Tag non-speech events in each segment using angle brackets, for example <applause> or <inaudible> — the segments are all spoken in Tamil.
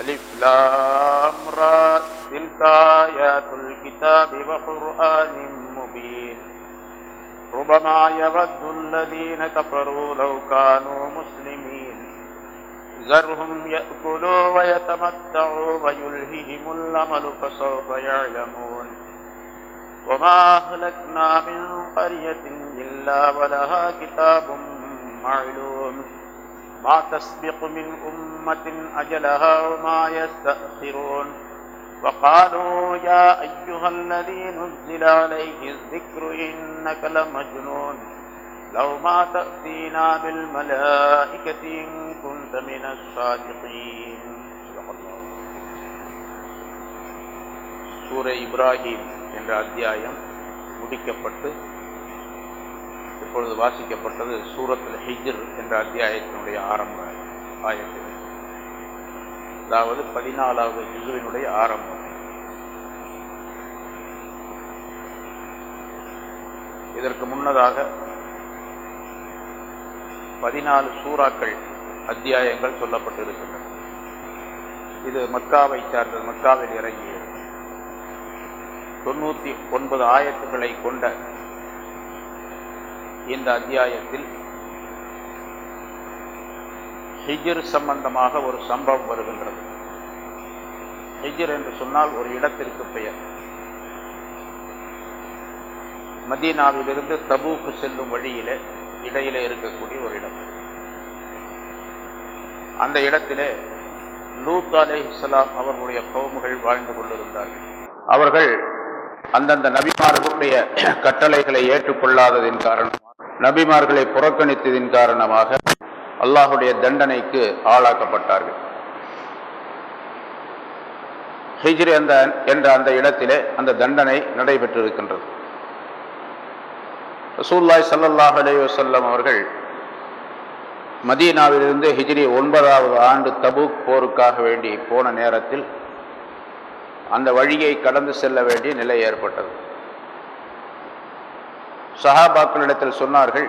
ألف لام را تلك آيات الكتاب وقرآن مبين. ربما يود الذين كفروا لو كانوا مسلمين. ذرهم يأكلوا ويتمتعوا ويلههم الأمل فسوف يعلمون. وما أهلكنا من قرية إلا ولها كتاب معلوم. ما تسبق من أمة أجلها وما يستأخرون. وقالوا يا أيها الذي نزل عليه الذكر إنك لمجنون. لو ما تأتينا بالملائكة إن كنت من الصادقين. سورة إبراهيم சூர இப்ராஹிம் என்ற அத்தியாயம் முடிக்கப்பட்டு இப்பொழுது வாசிக்கப்பட்டது சூரத்தில் ஹிஜ்ர் என்ற அத்தியாயத்தினுடைய ஆரம்ப ஆயத்தில் அதாவது பதினாலாவது ஹிஜுவினுடைய ஆரம்பம். இதற்கு முன்னதாக பதினாலு சூறாக்கள் அத்தியாயங்கள் சொல்லப்பட்டிருக்கின்றன. இது மக்காவை சார்ந்தது மக்காவில் இறங்கியது. தொண்ணூற்றி ஒன்பது ஆயத்துக்களை கொண்ட இந்த அத்தியாயத்தில் ஹிஜிர் சம்பந்தமாக ஒரு சம்பவம் வருகின்றது. ஹிஜிர் என்று சொன்னால் ஒரு இடத்திற்கு பெயர். மதீனாவிலிருந்து தபூக்கு செல்லும் வழியிலே இடையிலே இருக்கக்கூடிய ஒரு இடம். அந்த இடத்திலே லூத் அலே இஸ்லாம் அவர்களுடைய கவுமுகள் வாழ்ந்து கொண்டிருந்தார்கள். அவர்கள் அந்தந்த நபிமார்களுடைய கட்டளைகளை ஏற்றுக்கொள்ளாததின் காரணமாக நபிமார்களை புறக்கணித்ததின் காரணமாக அல்லாஹுடைய தண்டனைக்கு ஆளாக்கப்பட்டார்கள். ஹிஜ்ரி அந்த என்ற அந்த இடத்திலே அந்த தண்டனை நடைபெற்றிருக்கின்றது. ரசூல்லாய் சல்லாஹ் அலேவசல்லம் அவர்கள் மதீனாவிலிருந்து ஹிஜ்ரி ஒன்பதாவது ஆண்டு தபூக் போருக்காக வேண்டி போன நேரத்தில் அந்த வழியை கடந்து செல்ல வேண்டிய நிலை ஏற்பட்டது. சஹாபாக்களிடத்தில் சொன்னார்கள்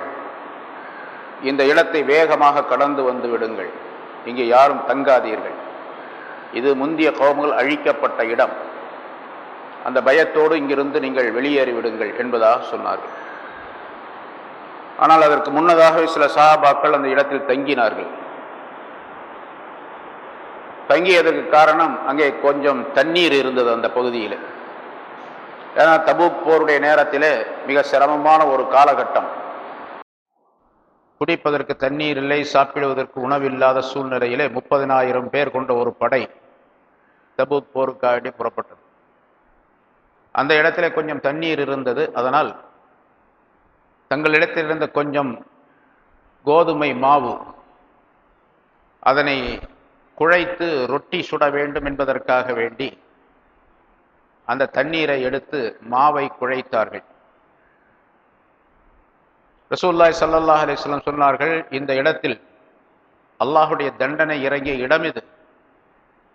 இந்த இடத்தை வேகமாக கடந்து வந்து விடுங்கள். இங்கே யாரும் தங்காதீர்கள். இது முந்திய கோபங்கள் அழிக்கப்பட்ட இடம். அந்த பயத்தோடு இங்கிருந்து நீங்கள் வெளியேறி விடுங்கள் என்பதாக சொன்னார்கள். ஆனால் அதற்கு முன்னதாகவே சில சஹாபாக்கள் அந்த இடத்தில் தங்கினார்கள். தங்கியதற்கு காரணம் அங்கே கொஞ்சம் தண்ணீர் இருந்தது அந்த பகுதியில். ஏன்னா தபு போருடைய நேரத்திலே மிக சிரமமான ஒரு காலகட்டம். குடிப்பதற்கு தண்ணீர் இல்லை சாப்பிடுவதற்கு உணவில்லாத சூழ்நிலையிலே முப்பதினாயிரம் பேர் கொண்ட ஒரு படை தபூக் போருக்காண்டி புறப்பட்டது. அந்த இடத்துல கொஞ்சம் தண்ணீர் இருந்தது. அதனால் தங்களிடத்தில் இருந்த கொஞ்சம் கோதுமை மாவு அதனை குழைத்து ரொட்டி சுட வேண்டும் என்பதற்காக வேண்டி அந்த தண்ணீரை எடுத்து மாவை குழைத்தார்கள். ரசூல்லாய் சல்லாஹ் அலிஸ்லாம் சொன்னார்கள் இந்த இடத்தில் அல்லாஹுடைய தண்டனை இறங்கிய இடம் இது.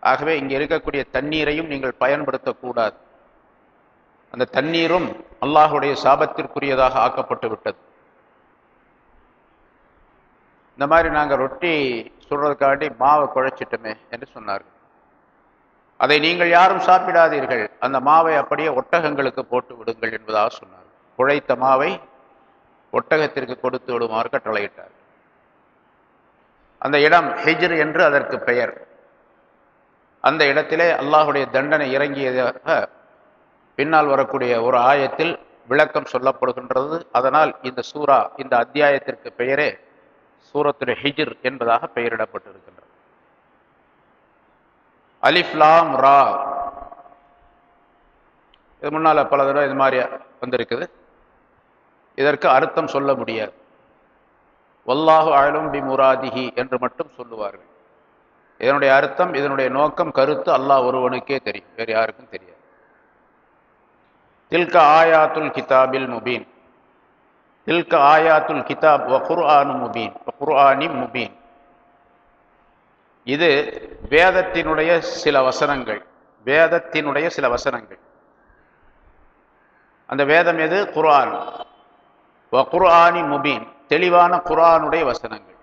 ஆகவே இங்கே இருக்கக்கூடிய தண்ணீரையும் நீங்கள் பயன்படுத்தக்கூடாது. அந்த தண்ணீரும் அல்லாஹுடைய சாபத்திற்குரியதாக ஆக்கப்பட்டு விட்டது. இந்த மாதிரி நாங்கள் ரொட்டி சுடுறதுக்காண்டி மாவை குழைச்சிட்டோமே என்று சொன்னார்கள். அதை நீங்கள் யாரும் சாப்பிடாதீர்கள். அந்த மாவை அப்படியே ஒட்டகங்களுக்கு போட்டு விடுங்கள் என்பதாக சொன்னார். குழைத்த மாவை ஒட்டகத்திற்கு கொடுத்து விடுமாறு கட்டளையிட்டார். அந்த இடம் ஹிஜ்ர் என்று அதற்கு பெயர். அந்த இடத்திலே அல்லாஹுடைய தண்டனை இறங்கியதாக பின்னால் வரக்கூடிய ஒரு ஆயத்தில் விளக்கம் சொல்லப்படுகின்றது. அதனால் இந்த சூரா இந்த அத்தியாயத்திற்கு பெயரே சூரத்துடைய ஹிஜிர் என்பதாக பெயரிடப்பட்டிருக்கின்றது. அலிஃப்லாம் ரா. இது முன்னால் பல தடவை இது மாதிரி வந்திருக்குது. இதற்கு அர்த்தம் சொல்ல முடியாது. வல்லாஹு அழும் பி முராதிஹி என்று மட்டும் சொல்லுவார்கள். இதனுடைய அர்த்தம் இதனுடைய நோக்கம் கருத்து அல்லாஹ் ஒருவனுக்கே தெரியும். வேறு யாருக்கும் தெரியாது. தில்க ஆயாத்துல் கிதாபில் முபீன். தில்க ஆயாத்துல் கிதாப் வ குர்ஆனு முபீன். வ குர்ஆனி முபீன். இது வேதத்தினுடைய சில வசனங்கள். வேதத்தினுடைய சில வசனங்கள். அந்த வேதம் எது? குரான் குரானி குர்ஆனி முபீன். தெளிவான குரானுடைய வசனங்கள்.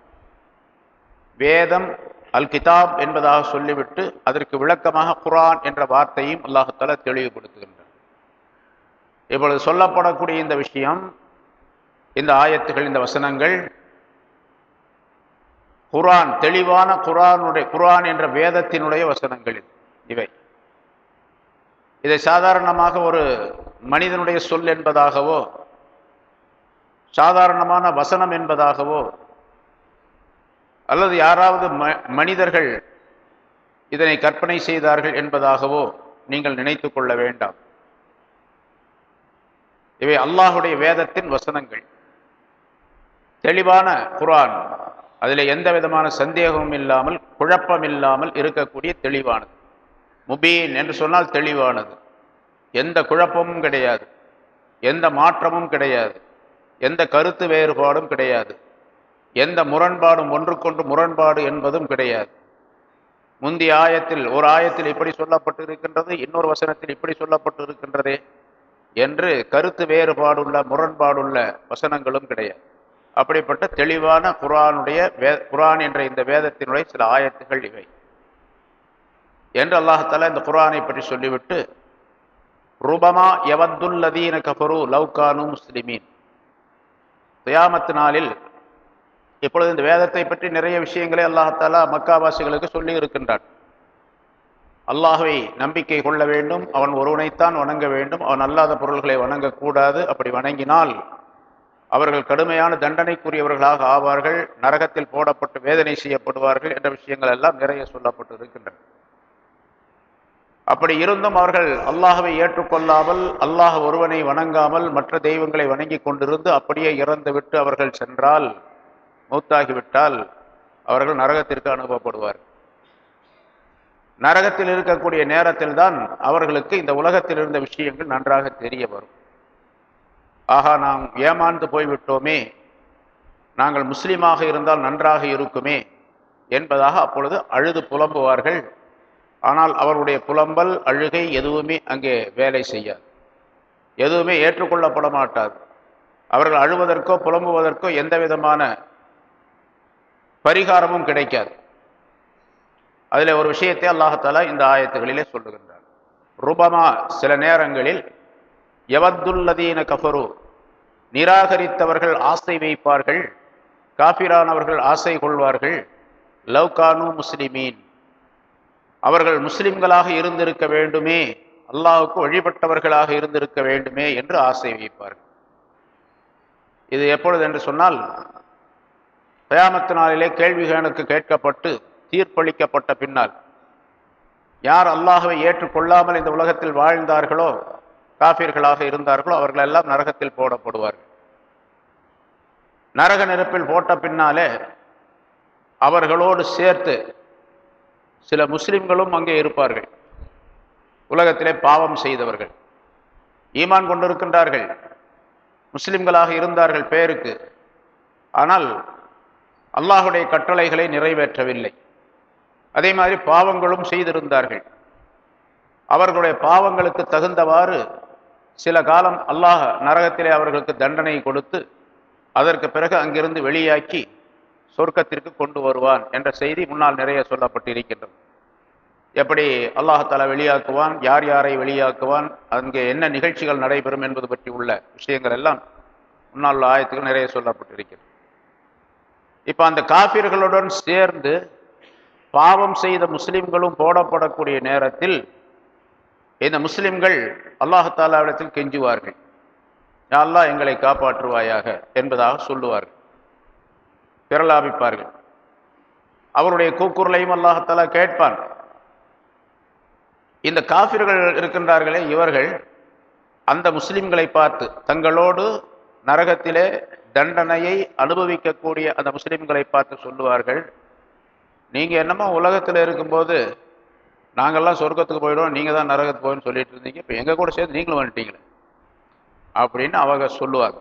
வேதம் அல் கிதாப் என்பதாக சொல்லிவிட்டு அதற்கு விளக்கமாக குரான் என்ற வார்த்தையும் அல்லாஹால தெளிவுபடுத்துகின்றார் இப்பொழுது சொல்லப்படக்கூடிய இந்த விஷயம் இந்த ஆயத்துகள் இந்த வசனங்கள் குரான் தெளிவான குரானுடைய குரான் என்ற வேதத்தினுடைய வசனங்கள் இவை. இதை சாதாரணமாக ஒரு மனிதனுடைய சொல் என்பதாகவோ சாதாரணமான வசனம் என்பதாகவோ அல்லது யாராவது மனிதர்கள் இதனை கற்பனை செய்தார்கள் என்பதாகவோ நீங்கள் நினைத்து கொள்ள வேண்டாம். இவை அல்லாஹுடைய வேதத்தின் வசனங்கள். தெளிவான குரான் அதில் எந்த விதமான சந்தேகமும் இல்லாமல் குழப்பம் இல்லாமல் இருக்கக்கூடிய தெளிவானது. முபீன் என்று சொன்னால் தெளிவானது. எந்த குழப்பமும் கிடையாது. எந்த மாற்றமும் கிடையாது. எந்த கருத்து வேறுபாடும் கிடையாது. எந்த முரண்பாடும் ஒன்றுக்கொன்று முரண்பாடு என்பதும் கிடையாது. முந்தைய ஆயத்தில் ஒரு ஆயத்தில் இப்படி சொல்லப்பட்டு இருக்கின்றது இன்னொரு வசனத்தில் இப்படி சொல்லப்பட்டு இருக்கின்றதே என்று கருத்து வேறுபாடுள்ள முரண்பாடுள்ள வசனங்களும் கிடையாது. அப்படிப்பட்ட தெளிவான குரானுடைய வே குரான் என்ற இந்த வேதத்தினுடைய சில ஆயத்துகள் இவை. என்று அல்லாஹால இந்த குரானை பற்றி சொல்லிவிட்டு ரூபமா யவத்துல்லதீன கஃபரு லவ்கானு முஸ்லிமீன். துயாமத்து நாளில் இப்பொழுது இந்த வேதத்தை பற்றி நிறைய விஷயங்களை அல்லாஹாலா மக்காவாசிகளுக்கு சொல்லி இருக்கின்றான். அல்லாஹுவை நம்பிக்கை கொள்ள வேண்டும் அவன் ஒருவனைத்தான் வணங்க வேண்டும் அவன் அல்லாத பொருள்களை வணங்கக்கூடாது அப்படி வணங்கினால் அவர்கள் கடுமையான தண்டனைக்குரியவர்களாக ஆவார்கள் நரகத்தில் போடப்பட்டு வேதனை செய்யப்படுவார்கள் என்ற விஷயங்கள் எல்லாம் நிறைய சொல்லப்பட்டு இருக்கின்றன அப்படி இருந்தும் அவர்கள் அல்லாஹவை ஏற்றுக்கொள்ளாமல் அல்லாஹ் ஒருவனை வணங்காமல் மற்ற தெய்வங்களை வணங்கி கொண்டிருந்து அப்படியே இறந்துவிட்டு அவர்கள் சென்றால் மூத்தாகிவிட்டால் அவர்கள் நரகத்திற்கு அனுப்பப்படுவார் நரகத்தில் இருக்கக்கூடிய நேரத்தில் தான் அவர்களுக்கு இந்த உலகத்தில் இருந்த விஷயங்கள் நன்றாக தெரிய வரும். ஆகா நாம் ஏமாந்து போய்விட்டோமே. நாங்கள் முஸ்லீமாக இருந்தால் நன்றாக இருக்குமே என்பதாக அப்பொழுது அழுது புலம்புவார்கள். ஆனால் அவருடைய புலம்பல் அழுகை எதுவுமே அங்கே வேலை செய்யாது. எதுவுமே ஏற்றுக்கொள்ளப்பட மாட்டாது. அவர்கள் அழுவதற்கோ புலம்புவதற்கோ எந்த விதமான பரிகாரமும் கிடைக்காது. அதில் ஒரு விஷயத்தை அல்லாஹாலா இந்த ஆயத்துகளிலே சொல்லுகின்றார் ரூபமா சில நேரங்களில் எவத்துல்லதீன கஃபரு. நிராகரித்தவர்கள் ஆசை வைப்பார்கள். காபிரானவர்கள் ஆசை கொள்வார்கள். லவ்கானு முஸ்லிமீன். அவர்கள் முஸ்லிம்களாக இருந்திருக்க வேண்டுமே. அல்லாஹுக்கு வழிபட்டவர்களாக இருந்திருக்க வேண்டுமே என்று ஆசை வைப்பார்கள். இது எப்பொழுது என்று சொன்னால் கயாமத்து நாளிலே கேள்விகளுக்கு கேட்கப்பட்டு தீர்ப்பளிக்கப்பட்ட பின்னால். யார் அல்லாஹுவை ஏற்றுக்கொள்ளாமல் இந்த உலகத்தில் வாழ்ந்தார்களோ காஃபியர்களாக இருந்தார்களோ அவர்கள் எல்லாம் நரகத்தில் போடப்படுவார்கள். நரக நெருப்பில் போட்ட பின்னாலே அவர்களோடு சேர்த்து சில முஸ்லிம்களும் அங்கே இருப்பார்கள். உலகத்திலே பாவம் செய்தவர்கள். ஈமான் கொண்டிருக்கின்றார்கள். முஸ்லிம்களாக இருந்தார்கள் பேருக்கு. ஆனால் அல்லாஹுடைய கட்டளைகளை நிறைவேற்றவில்லை. அதே மாதிரி பாவங்களும் செய்திருந்தார்கள். அவர்களுடைய பாவங்களுக்கு தகுந்தவாறு சில காலம் அல்லாஹ் நரகத்திலே அவர்களுக்கு தண்டனை கொடுத்து அதற்கு பிறகு அங்கிருந்து வெளியாக்கி சொர்க்கத்திற்கு கொண்டு வருவான் என்ற செய்தி முன்னால் நிறைய சொல்லப்பட்டிருக்கின்றது. எப்படி அல்லாஹால வெளியாக்குவான் யார் யாரை வெளியாக்குவான் அங்கே என்ன நிகழ்ச்சிகள் நடைபெறும் என்பது பற்றி உள்ள விஷயங்கள் எல்லாம் முன்னால் உள்ள ஆயத்துக்கு நிறைய சொல்லப்பட்டிருக்கிறது இப்போ அந்த காபிர்களுடன் சேர்ந்து பாவம் செய்த முஸ்லிம்களும் போடப்படக்கூடிய நேரத்தில் இந்த முஸ்லிம்கள் அல்லாஹாலாவிடத்தில் கெஞ்சுவார்கள். யாரெல்லாம் எங்களை காப்பாற்றுவாயாக என்பதாக சொல்லுவார்கள். பிரலாபிப்பார்கள் அவருடைய கூக்குரலையும் அல்லாஹாலா கேட்பான். இந்த காபிர்கள் இருக்கின்றார்களே இவர்கள் அந்த முஸ்லிம்களை பார்த்து தங்களோடு நரகத்திலே தண்டனையை அனுபவிக்கக்கூடிய அந்த முஸ்லிம்களை பார்த்து சொல்லுவார்கள். நீங்கள் என்னமோ உலகத்தில் இருக்கும்போது நாங்கள்லாம் சொர்க்கத்துக்கு போயிடுவோம் நீங்கள் தான் நரகத்துக்கு போயின்னு சொல்லிட்டு இருந்தீங்க. இப்போ எங்கள் கூட சேர்ந்து நீங்களும் வந்துட்டீங்களே? அப்படின்னு அவங்க சொல்லுவாங்க.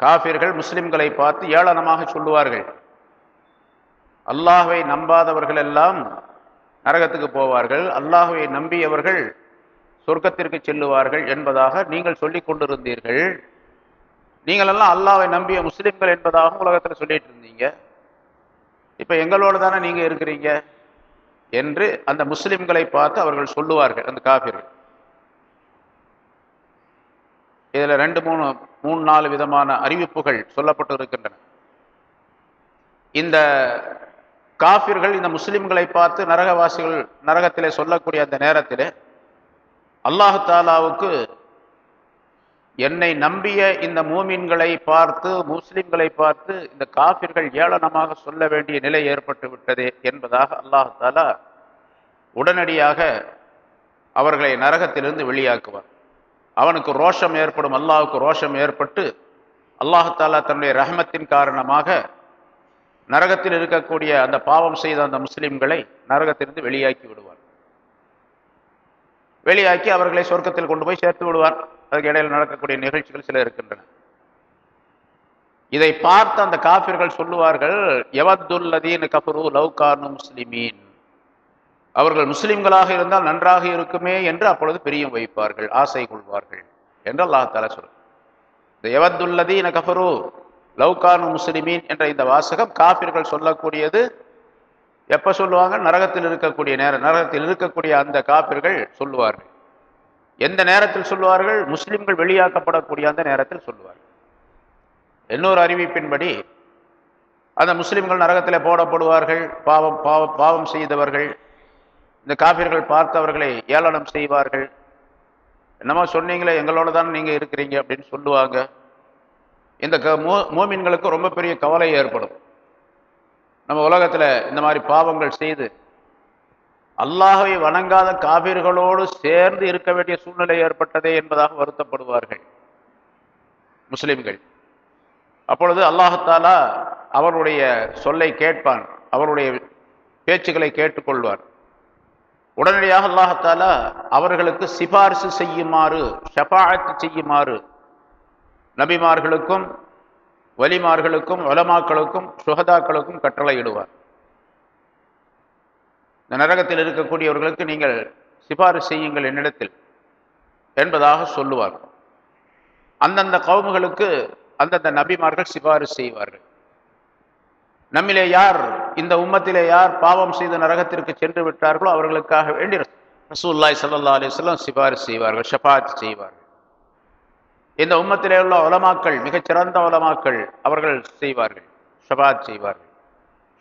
காபிர்கள் முஸ்லிம்களை பார்த்து ஏளனமாக சொல்லுவார்கள். அல்லாஹை நம்பாதவர்கள் எல்லாம் நரகத்துக்கு போவார்கள். அல்லாஹுவை நம்பியவர்கள் சொர்க்கத்திற்கு செல்லுவார்கள் என்பதாக நீங்கள் சொல்லி கொண்டிருந்தீர்கள். நீங்களெல்லாம் அல்லாவை நம்பிய முஸ்லிம்கள் என்பதாகவும் உலகத்தில் சொல்லிட்டு இருந்தீங்க. இப்போ எங்களோட தானே நீங்கள் இருக்கிறீங்க? என்று அந்த முஸ்லிம்களை பார்த்து அவர்கள் சொல்லுவார்கள் அந்த காபிர்கள். இதுல ரெண்டு மூணு மூணு நாலு விதமான அறிவிப்புகள் சொல்லப்பட்டு இருக்கின்றன இந்த காபிர்கள் இந்த முஸ்லிம்களை பார்த்து நரகவாசிகள் நரகத்திலே சொல்லக்கூடிய அந்த நேரத்திலே அல்லாஹு தாலாவுக்கு என்னை நம்பிய இந்த மூமின்களை பார்த்து முஸ்லிம்களை பார்த்து இந்த காபிர்கள் ஏளனமாக சொல்ல வேண்டிய நிலை ஏற்பட்டு விட்டதே என்பதாக அல்லாஹாலா உடனடியாக அவர்களை நரகத்திலிருந்து வெளியாக்குவார். அவனுக்கு ரோஷம் ஏற்படும் அல்லாஹுக்கு ரோஷம் ஏற்பட்டு அல்லாஹாலா தன்னுடைய ரஹமத்தின் காரணமாக நரகத்தில் இருக்கக்கூடிய அந்த பாவம் செய்த அந்த முஸ்லிம்களை நரகத்திலிருந்து வெளியாக்கி விடுவார் வெளியாக்கி அவர்களை சொர்க்கத்தில் கொண்டு போய் சேர்த்து விடுவார் அதுக்கு இடையில் நடக்கக்கூடிய நிகழ்ச்சிகள் சில இருக்கின்றன. இதை பார்த்து அந்த காபிர்கள் சொல்லுவார்கள் எவத்துல்லதீன் கபரு லவ்கார்னு முஸ்லிமீன். அவர்கள் முஸ்லிம்களாக இருந்தால் நன்றாக இருக்குமே என்று அப்பொழுது பிரியம் வைப்பார்கள் ஆசை கொள்வார்கள் என்று அல்லாஹால சொல் இந்த எவத்துல்லதீன கபரு லவ்கானு முஸ்லிமீன் என்ற இந்த வாசகம் காபிர்கள் சொல்லக்கூடியது எப்ப சொல்லுவாங்க? நரகத்தில் இருக்கக்கூடிய நேரம் நரகத்தில் இருக்கக்கூடிய அந்த காபிர்கள் சொல்லுவார்கள். எந்த நேரத்தில் சொல்லுவார்கள்? முஸ்லிம்கள் வெளியாக்கப்படக்கூடிய அந்த நேரத்தில் சொல்லுவார்கள். இன்னொரு அறிவிப்பின்படி அந்த முஸ்லிம்கள் நரகத்தில் போடப்படுவார்கள் பாவம் பாவம் பாவம் செய்தவர்கள் இந்த காபிர்கள் பார்த்தவர்களை ஏளனம் செய்வார்கள். என்னமோ சொன்னீங்களே எங்களோட தான் நீங்கள் இருக்கிறீங்க அப்படின்னு சொல்லுவாங்க. இந்த க மோமின்களுக்கு ரொம்ப பெரிய கவலை ஏற்படும். நம்ம உலகத்தில் இந்த மாதிரி பாவங்கள் செய்து அல்லாஹை வணங்காத காவிர்களோடு சேர்ந்து இருக்க வேண்டிய சூழ்நிலை ஏற்பட்டதே என்பதாக வருத்தப்படுவார்கள் முஸ்லிம்கள். அப்பொழுது அல்லாஹாலா அவருடைய சொல்லை கேட்பான் அவருடைய பேச்சுக்களை கேட்டுக்கொள்வார் உடனடியாக அல்லாஹாலா அவர்களுக்கு சிபாரிசு செய்யுமாறு ஷபாத்து செய்யுமாறு நபிமார்களுக்கும் வலிமார்களுக்கும் வலமாக்களுக்கும் சுகதாக்களுக்கும் கட்டளையிடுவார். இந்த நரகத்தில் இருக்கக்கூடியவர்களுக்கு நீங்கள் சிபாரிசு செய்யுங்கள் என்னிடத்தில் என்பதாக சொல்லுவார்கள். அந்தந்த கவுமுகளுக்கு அந்தந்த நபிமார்கள் சிபாரிசு செய்வார்கள். நம்மிலே யார் இந்த உம்மத்திலே யார் பாவம் செய்து நரகத்திற்கு சென்று விட்டார்களோ அவர்களுக்காக வேண்டி ரசூல்லாய் சல்லா அலிஸ்லாம் சிபாரிசு செய்வார்கள் ஷபாத் செய்வார்கள். இந்த உம்மத்திலே உள்ள உலமாக்கள் மிகச்சிறந்த உலமாக்கள் அவர்கள் செய்வார்கள் ஷபாத் செய்வார்கள்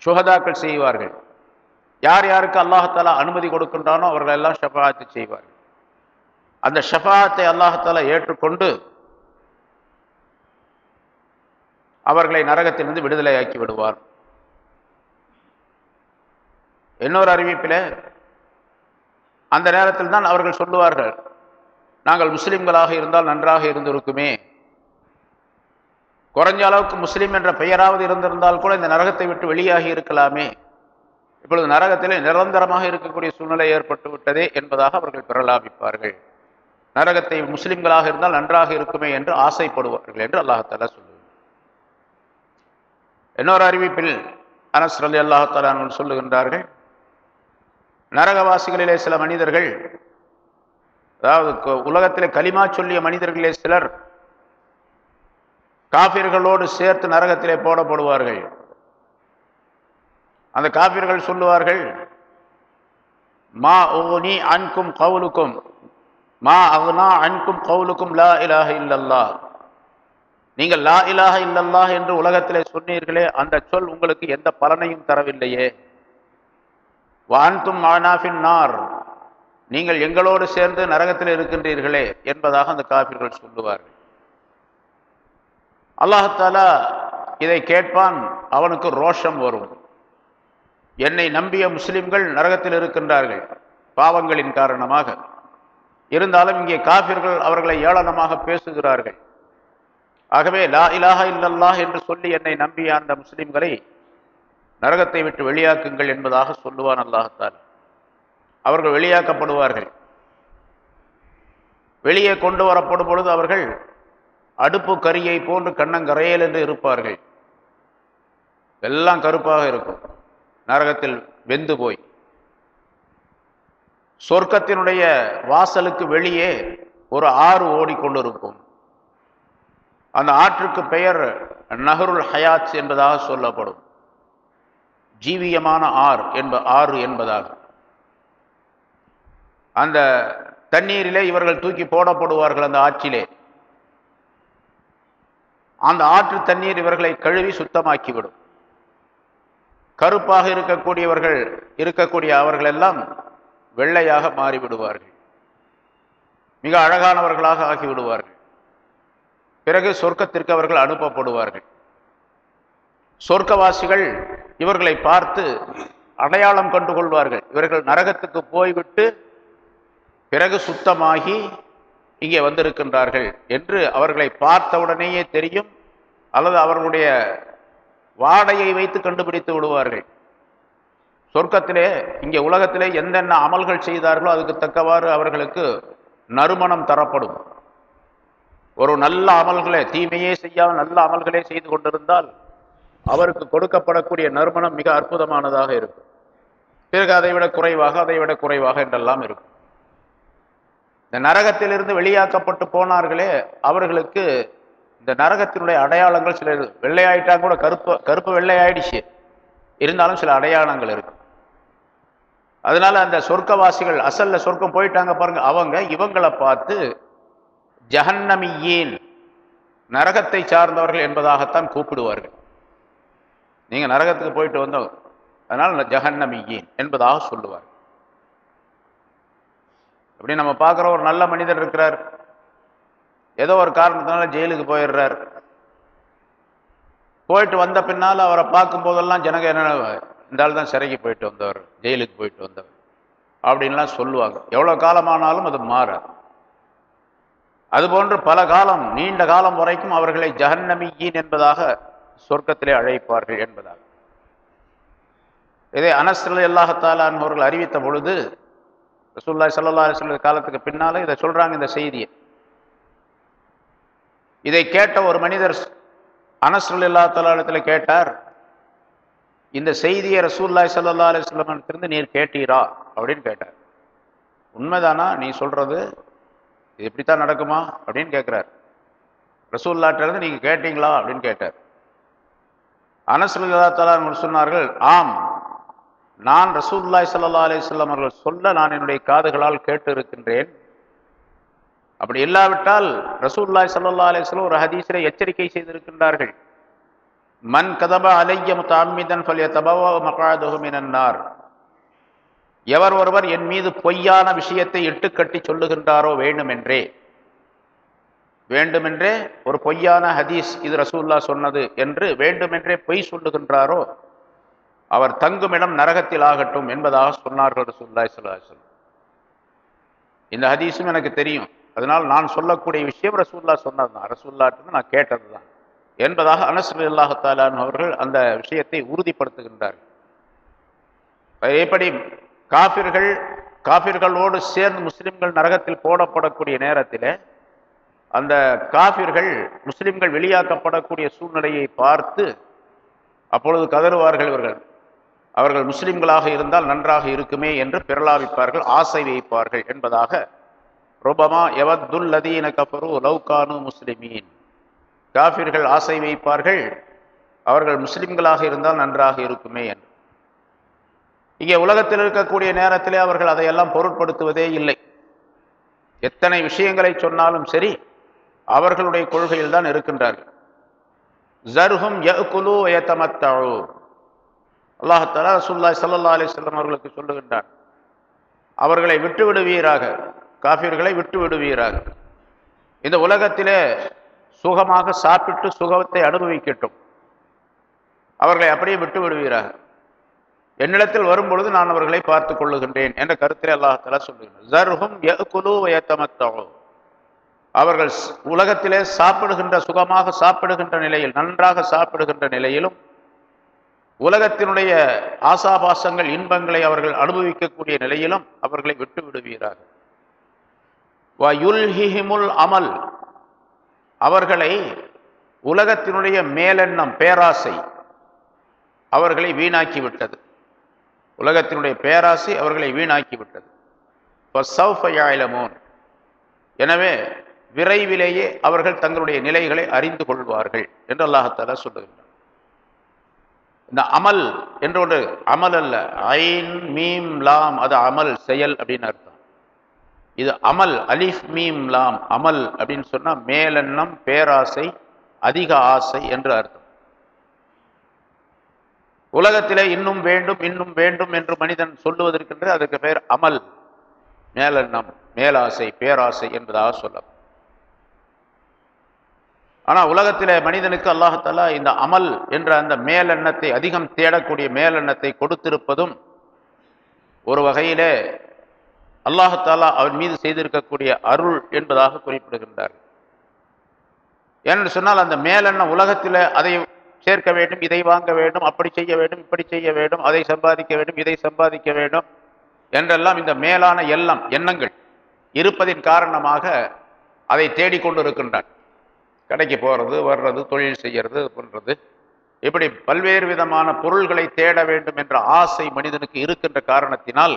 சுகதாக்கள் செய்வார்கள். யார் யாருக்கு அல்லாஹாலா அனுமதி கொடுக்கின்றானோ அவர்கள் எல்லாம் ஷஃபாத்து செய்வார். அந்த ஷஃபாத்தை அல்லாஹாலா ஏற்றுக்கொண்டு அவர்களை நரகத்திலிருந்து விடுதலையாக்கி விடுவார். இன்னொரு அறிவிப்பில் அந்த நேரத்தில் தான் அவர்கள் சொல்லுவார்கள் நாங்கள் முஸ்லிம்களாக இருந்தால் நன்றாக இருந்திருக்குமே. குறைஞ்ச அளவுக்கு முஸ்லீம் என்ற பெயராவது இருந்திருந்தால் கூட இந்த நரகத்தை விட்டு வெளியாகி இருக்கலாமே. இப்பொழுது நரகத்திலே நிரந்தரமாக இருக்கக்கூடிய சூழ்நிலை ஏற்பட்டு விட்டதே என்பதாக அவர்கள் பிரலாபிப்பார்கள். நரகத்தை முஸ்லிம்களாக இருந்தால் நன்றாக இருக்குமே என்று ஆசைப்படுவார்கள் என்று அல்லாஹாலா சொல்லுவார் இன்னொரு அறிவிப்பில் அனஸ் அலி அல்லாஹாலா சொல்லுகின்றார்கள் நரகவாசிகளிலே சில மனிதர்கள் அதாவது உலகத்திலே களிமா சொல்லிய மனிதர்களே சிலர் காபிர்களோடு சேர்த்து நரகத்திலே போடப்படுவார்கள். அந்த காபிர்கள் சொல்லுவார்கள் மா ஓனி அன்கும் கவுலுக்கும் மா அகுனா அன்கும் கவுலுக்கும் லா இலாக இல்லல்லா நீங்கள் லா இலாக இல்லல்லா என்று உலகத்திலே சொன்னீர்களே அந்த சொல் உங்களுக்கு எந்த பலனையும் தரவில்லையே. வான்தும் மானாஃபின் நார். நீங்கள் எங்களோடு சேர்ந்து நரகத்தில் இருக்கின்றீர்களே என்பதாக அந்த காபிர்கள் சொல்லுவார்கள். அல்லாஹாலா இதை கேட்பான் அவனுக்கு ரோஷம் வரும். என்னை நம்பிய முஸ்லிம்கள் நரகத்தில் இருக்கின்றார்கள் பாவங்களின் காரணமாக. இருந்தாலும் இங்கே காபிர்கள் அவர்களை ஏளனமாக பேசுகிறார்கள். ஆகவே லா இலாக இல்லல்லாஹ் என்று சொல்லி என்னை நம்பிய அந்த முஸ்லிம்களை நரகத்தை விட்டு வெளியாக்குங்கள் என்பதாக சொல்லுவான் அல்லாஹத்தால் அவர்கள் வெளியாக்கப்படுவார்கள். வெளியே கொண்டு வரப்படும் பொழுது அவர்கள் அடுப்பு கரியை போன்று கண்ணங்கரையல் என்று இருப்பார்கள். எல்லாம் கருப்பாக இருக்கும். நரகத்தில் வெந்து போய். சொர்க்கத்தினுடைய வாசலுக்கு வெளியே ஒரு ஆறு ஓடிக்கொண்டிருக்கும் அந்த ஆற்றுக்கு பெயர் நஹருல் ஹயாத் என்பதாக சொல்லப்படும். ஜீவியமான ஆறு என்ப ஆறு என்பதாகும் அந்த தண்ணீரிலே இவர்கள் தூக்கி போடப்படுவார்கள் அந்த ஆற்றிலே. அந்த ஆற்று தண்ணீர் இவர்களை கழுவி சுத்தமாக்கிவிடும். கருப்பாக இருக்கக்கூடியவர்கள் இருக்கக்கூடிய அவர்கள் எல்லாம் வெள்ளையாக மாறிவிடுவார்கள். மிக அழகானவர்களாக ஆகிவிடுவார்கள். பிறகு சொர்க்கத்திற்கு அவர்கள் அனுப்பப்படுவார்கள். சொர்க்கவாசிகள் இவர்களை பார்த்து அடையாளம் கண்டு கொள்வார்கள். இவர்கள் நரகத்துக்கு போய்விட்டு பிறகு சுத்தமாகி இங்கே வந்திருக்கின்றார்கள் என்று அவர்களை பார்த்தவுடனேயே தெரியும். அல்லது அவர்களுடைய வாடையை வைத்து கண்டுபிடித்து விடுவார்கள். சொர்க்கத்திலே இங்கே உலகத்திலே எந்தென்ன அமல்கள் செய்தார்களோ அதுக்கு தக்கவாறு அவர்களுக்கு நறுமணம் தரப்படும். ஒரு நல்ல அமல்களை தீமையே செய்யாமல் நல்ல அமல்களே செய்து கொண்டிருந்தால் அவருக்கு கொடுக்கப்படக்கூடிய நறுமணம் மிக அற்புதமானதாக இருக்கும். பிறகு அதை விட குறைவாக அதை விட குறைவாக என்றெல்லாம் இருக்கும். இந்த நரகத்திலிருந்து வெளியாக்கப்பட்டு போனார்களே அவர்களுக்கு இந்த நரகத்தினுடைய அடையாளங்கள் சில வெள்ளையாயிட்டாங்க கூட கருப்பு கருப்பு வெள்ளையாயிடுச்சு. இருந்தாலும் சில அடையாளங்கள் இருக்கு. அதனால அந்த சொர்க்கவாசிகள் அசல்ல சொர்க்கம் போயிட்டாங்க பாருங்க. அவங்க இவங்களை பார்த்து ஜஹன்னமியேன் நரகத்தை சார்ந்தவர்கள் என்பதாகத்தான் கூப்பிடுவார்கள். நீங்க நரகத்துக்கு போயிட்டு வந்தோம். அதனால் ஜஹன்னமியேன் என்பதாக சொல்லுவார் அப்படி நம்ம பார்க்குற ஒரு நல்ல மனிதர் இருக்கிறார். ஏதோ ஒரு காரணத்தினால ஜெயிலுக்கு போயிடுறார். போயிட்டு வந்த பின்னால் அவரை பார்க்கும் போதெல்லாம் ஜனங்க என்ன இந்த ஆள் தான் சிறைக்கு போயிட்டு வந்தவர் ஜெயிலுக்கு போயிட்டு வந்தவர் அப்படின்லாம் சொல்லுவாங்க. எவ்வளோ காலமானாலும் அது மாறாது. அதுபோன்று பல காலம் நீண்ட காலம் வரைக்கும் அவர்களை ஜஹன்னமியின் என்பதாக சொர்க்கத்திலே அழைப்பார்கள் என்பதாக இதை அனஸ்ரல் அல்லாஹத்தாலான் அவர்கள் அறிவித்த பொழுது ரசூல்லாய் சல்லா அலுவலி காலத்துக்கு பின்னால் இதை சொல்றாங்க இந்த செய்தியை. இதை கேட்ட ஒரு மனிதர் அனஸ்ரல் இல்லா தலாலத்தில் கேட்டார் இந்த செய்தியை ரசூல்லாய் சல்லா அலிஸ்லமிருந்து நீர் கேட்டீரா? அப்படின்னு கேட்டார். உண்மைதானா? நீ சொல்கிறது இது இப்படித்தான் நடக்குமா? அப்படின்னு கேட்குறார். ரசூல்லாட்ட நீங்கள் கேட்டீங்களா? அப்படின்னு கேட்டார். அனஸ்ரல்லா தலா சொன்னார்கள் ஆம் நான் ரசூல்லாய் சல்லா அலிஸ்லாம் அவர்கள் சொல்ல நான் என்னுடைய காதுகளால் கேட்டு இருக்கின்றேன் அப்படி இல்லாவிட்டால் ரசூல்லாய் சல்லா அலிஸ்லம் ஒரு ஹதீஸில் எச்சரிக்கை செய்திருக்கின்றார்கள். மன் கதப அலையம் தாமிதன் ஃபல்ய தபவ மகாதுகுமினார் எவர் ஒருவர் என் மீது பொய்யான விஷயத்தை இட்டுக்கட்டி சொல்லுகின்றாரோ வேண்டுமென்றே. வேண்டுமென்றே ஒரு பொய்யான ஹதீஸ் இது ரசூல்லா சொன்னது என்று வேண்டுமென்றே பொய் சொல்லுகின்றாரோ அவர் தங்குமிடம் நரகத்தில் ஆகட்டும் என்பதாக சொன்னார்கள் ரசூல்லாய் சொல்லாசல் இந்த ஹதீஸும் எனக்கு தெரியும். அதனால் நான் சொல்லக்கூடிய விஷயம் ரசூல்லா சொன்னது தான் ரசூல்லாட்டு நான் கேட்டது தான் என்பதாக அனசு அல்லாஹாலான் அவர்கள் அந்த விஷயத்தை உறுதிப்படுத்துகின்றார்கள் எப்படி காபிர்கள் காபிர்களோடு சேர்ந்து முஸ்லிம்கள் நரகத்தில் போடப்படக்கூடிய நேரத்தில் அந்த காபிர்கள் முஸ்லிம்கள் வெளியாக்கப்படக்கூடிய சூழ்நிலையை பார்த்து அப்பொழுது கதறுவார்கள் இவர்கள். அவர்கள் முஸ்லிம்களாக இருந்தால் நன்றாக இருக்குமே என்று பிரலாபிப்பார்கள் ஆசை வைப்பார்கள் என்பதாக ருபமா எவத்துல் லதீன கஃபரு லவ்கானு முஸ்லிமீன். காஃபிர்கள் ஆசை வைப்பார்கள். அவர்கள் முஸ்லிம்களாக இருந்தால் நன்றாக இருக்குமே என்று. இங்கே உலகத்தில் இருக்கக்கூடிய நேரத்திலே அவர்கள் அதையெல்லாம் பொருட்படுத்துவதே இல்லை. எத்தனை விஷயங்களை சொன்னாலும் சரி அவர்களுடைய கொள்கையில் தான் இருக்கின்றார்கள். ஜர்ஹும் யகுலு ஏத்தமத்தாழு அல்லாஹாலா சுல்லாய் சல்லா அலிஸ்லாம் அவர்களுக்கு சொல்லுகின்றார் அவர்களை விட்டு விடுவீராக காஃபியர்களை விட்டு விடுவீராக. இந்த உலகத்திலே சுகமாக சாப்பிட்டு சுகத்தை அனுபவிக்கட்டும். அவர்களை அப்படியே விட்டு விடுவீராக. என்னிடத்தில் வரும்பொழுது நான் அவர்களை பார்த்துக் கொள்ளுகின்றேன் என்ற கருத்தில் அல்லாஹால சொல்லுகின்றனர் அவர்கள் உலகத்திலே சாப்பிடுகின்ற சுகமாக சாப்பிடுகின்ற நிலையில் நன்றாக சாப்பிடுகின்ற நிலையிலும் உலகத்தினுடைய ஆசாபாசங்கள் இன்பங்களை அவர்கள் அனுபவிக்கக்கூடிய நிலையிலும் அவர்களை விட்டு விடுவீராக. அமல். அவர்களை உலகத்தினுடைய மேலெண்ணம் பேராசை அவர்களை வீணாக்கி விட்டது உலகத்தினுடைய பேராசை அவர்களை வீணாக்கி விட்டது எனவே விரைவிலேயே அவர்கள் தங்களுடைய நிலைகளை அறிந்து கொள்வார்கள் என்று அல்லாஹால சொல்லுகின்றார் இந்த அமல் என்று ஒன்று அமல் அல்ல ஐன் மீம் லாம் அது அமல் செயல் அப்படின்னு அர்த்தம். இது அமல் அலிஃப் மீம் லாம். அமல் அப்படின்னு சொன்னா மேலெண்ணம் பேராசை அதிக ஆசை என்று அர்த்தம். உலகத்திலே இன்னும் வேண்டும் இன்னும் வேண்டும் என்று மனிதன் சொல்லுவதற்கென்று அதற்கு பெயர் அமல். மேலெண்ணம் மேலாசை பேராசை என்பதாக சொல்லலாம். ஆனால் உலகத்திலே மனிதனுக்கு அல்லாஹாலா இந்த அமல் என்ற அந்த மேலெண்ணத்தை அதிகம் தேடக்கூடிய மேலெண்ணத்தை கொடுத்திருப்பதும் ஒரு வகையிலே அல்லாஹாலா அவர் மீது செய்திருக்கக்கூடிய அருள் என்பதாக குறிப்பிடுகின்றார். ஏனென்று சொன்னால் அந்த மேலெண்ணம் உலகத்தில் அதை சேர்க்க வேண்டும் இதை வாங்க வேண்டும் அப்படி செய்ய வேண்டும் இப்படி செய்ய வேண்டும் அதை சம்பாதிக்க வேண்டும் இதை சம்பாதிக்க வேண்டும் என்றெல்லாம் இந்த மேலான எல்லம் எண்ணங்கள் இருப்பதின் காரணமாக அதை தேடிக்கொண்டிருக்கின்றான் கடைக்கு போகிறது வர்றது தொழில் செய்கிறது பண்ணுறது இப்படி பல்வேறு விதமான பொருள்களை தேட வேண்டும் என்ற ஆசை மனிதனுக்கு இருக்கின்ற காரணத்தினால்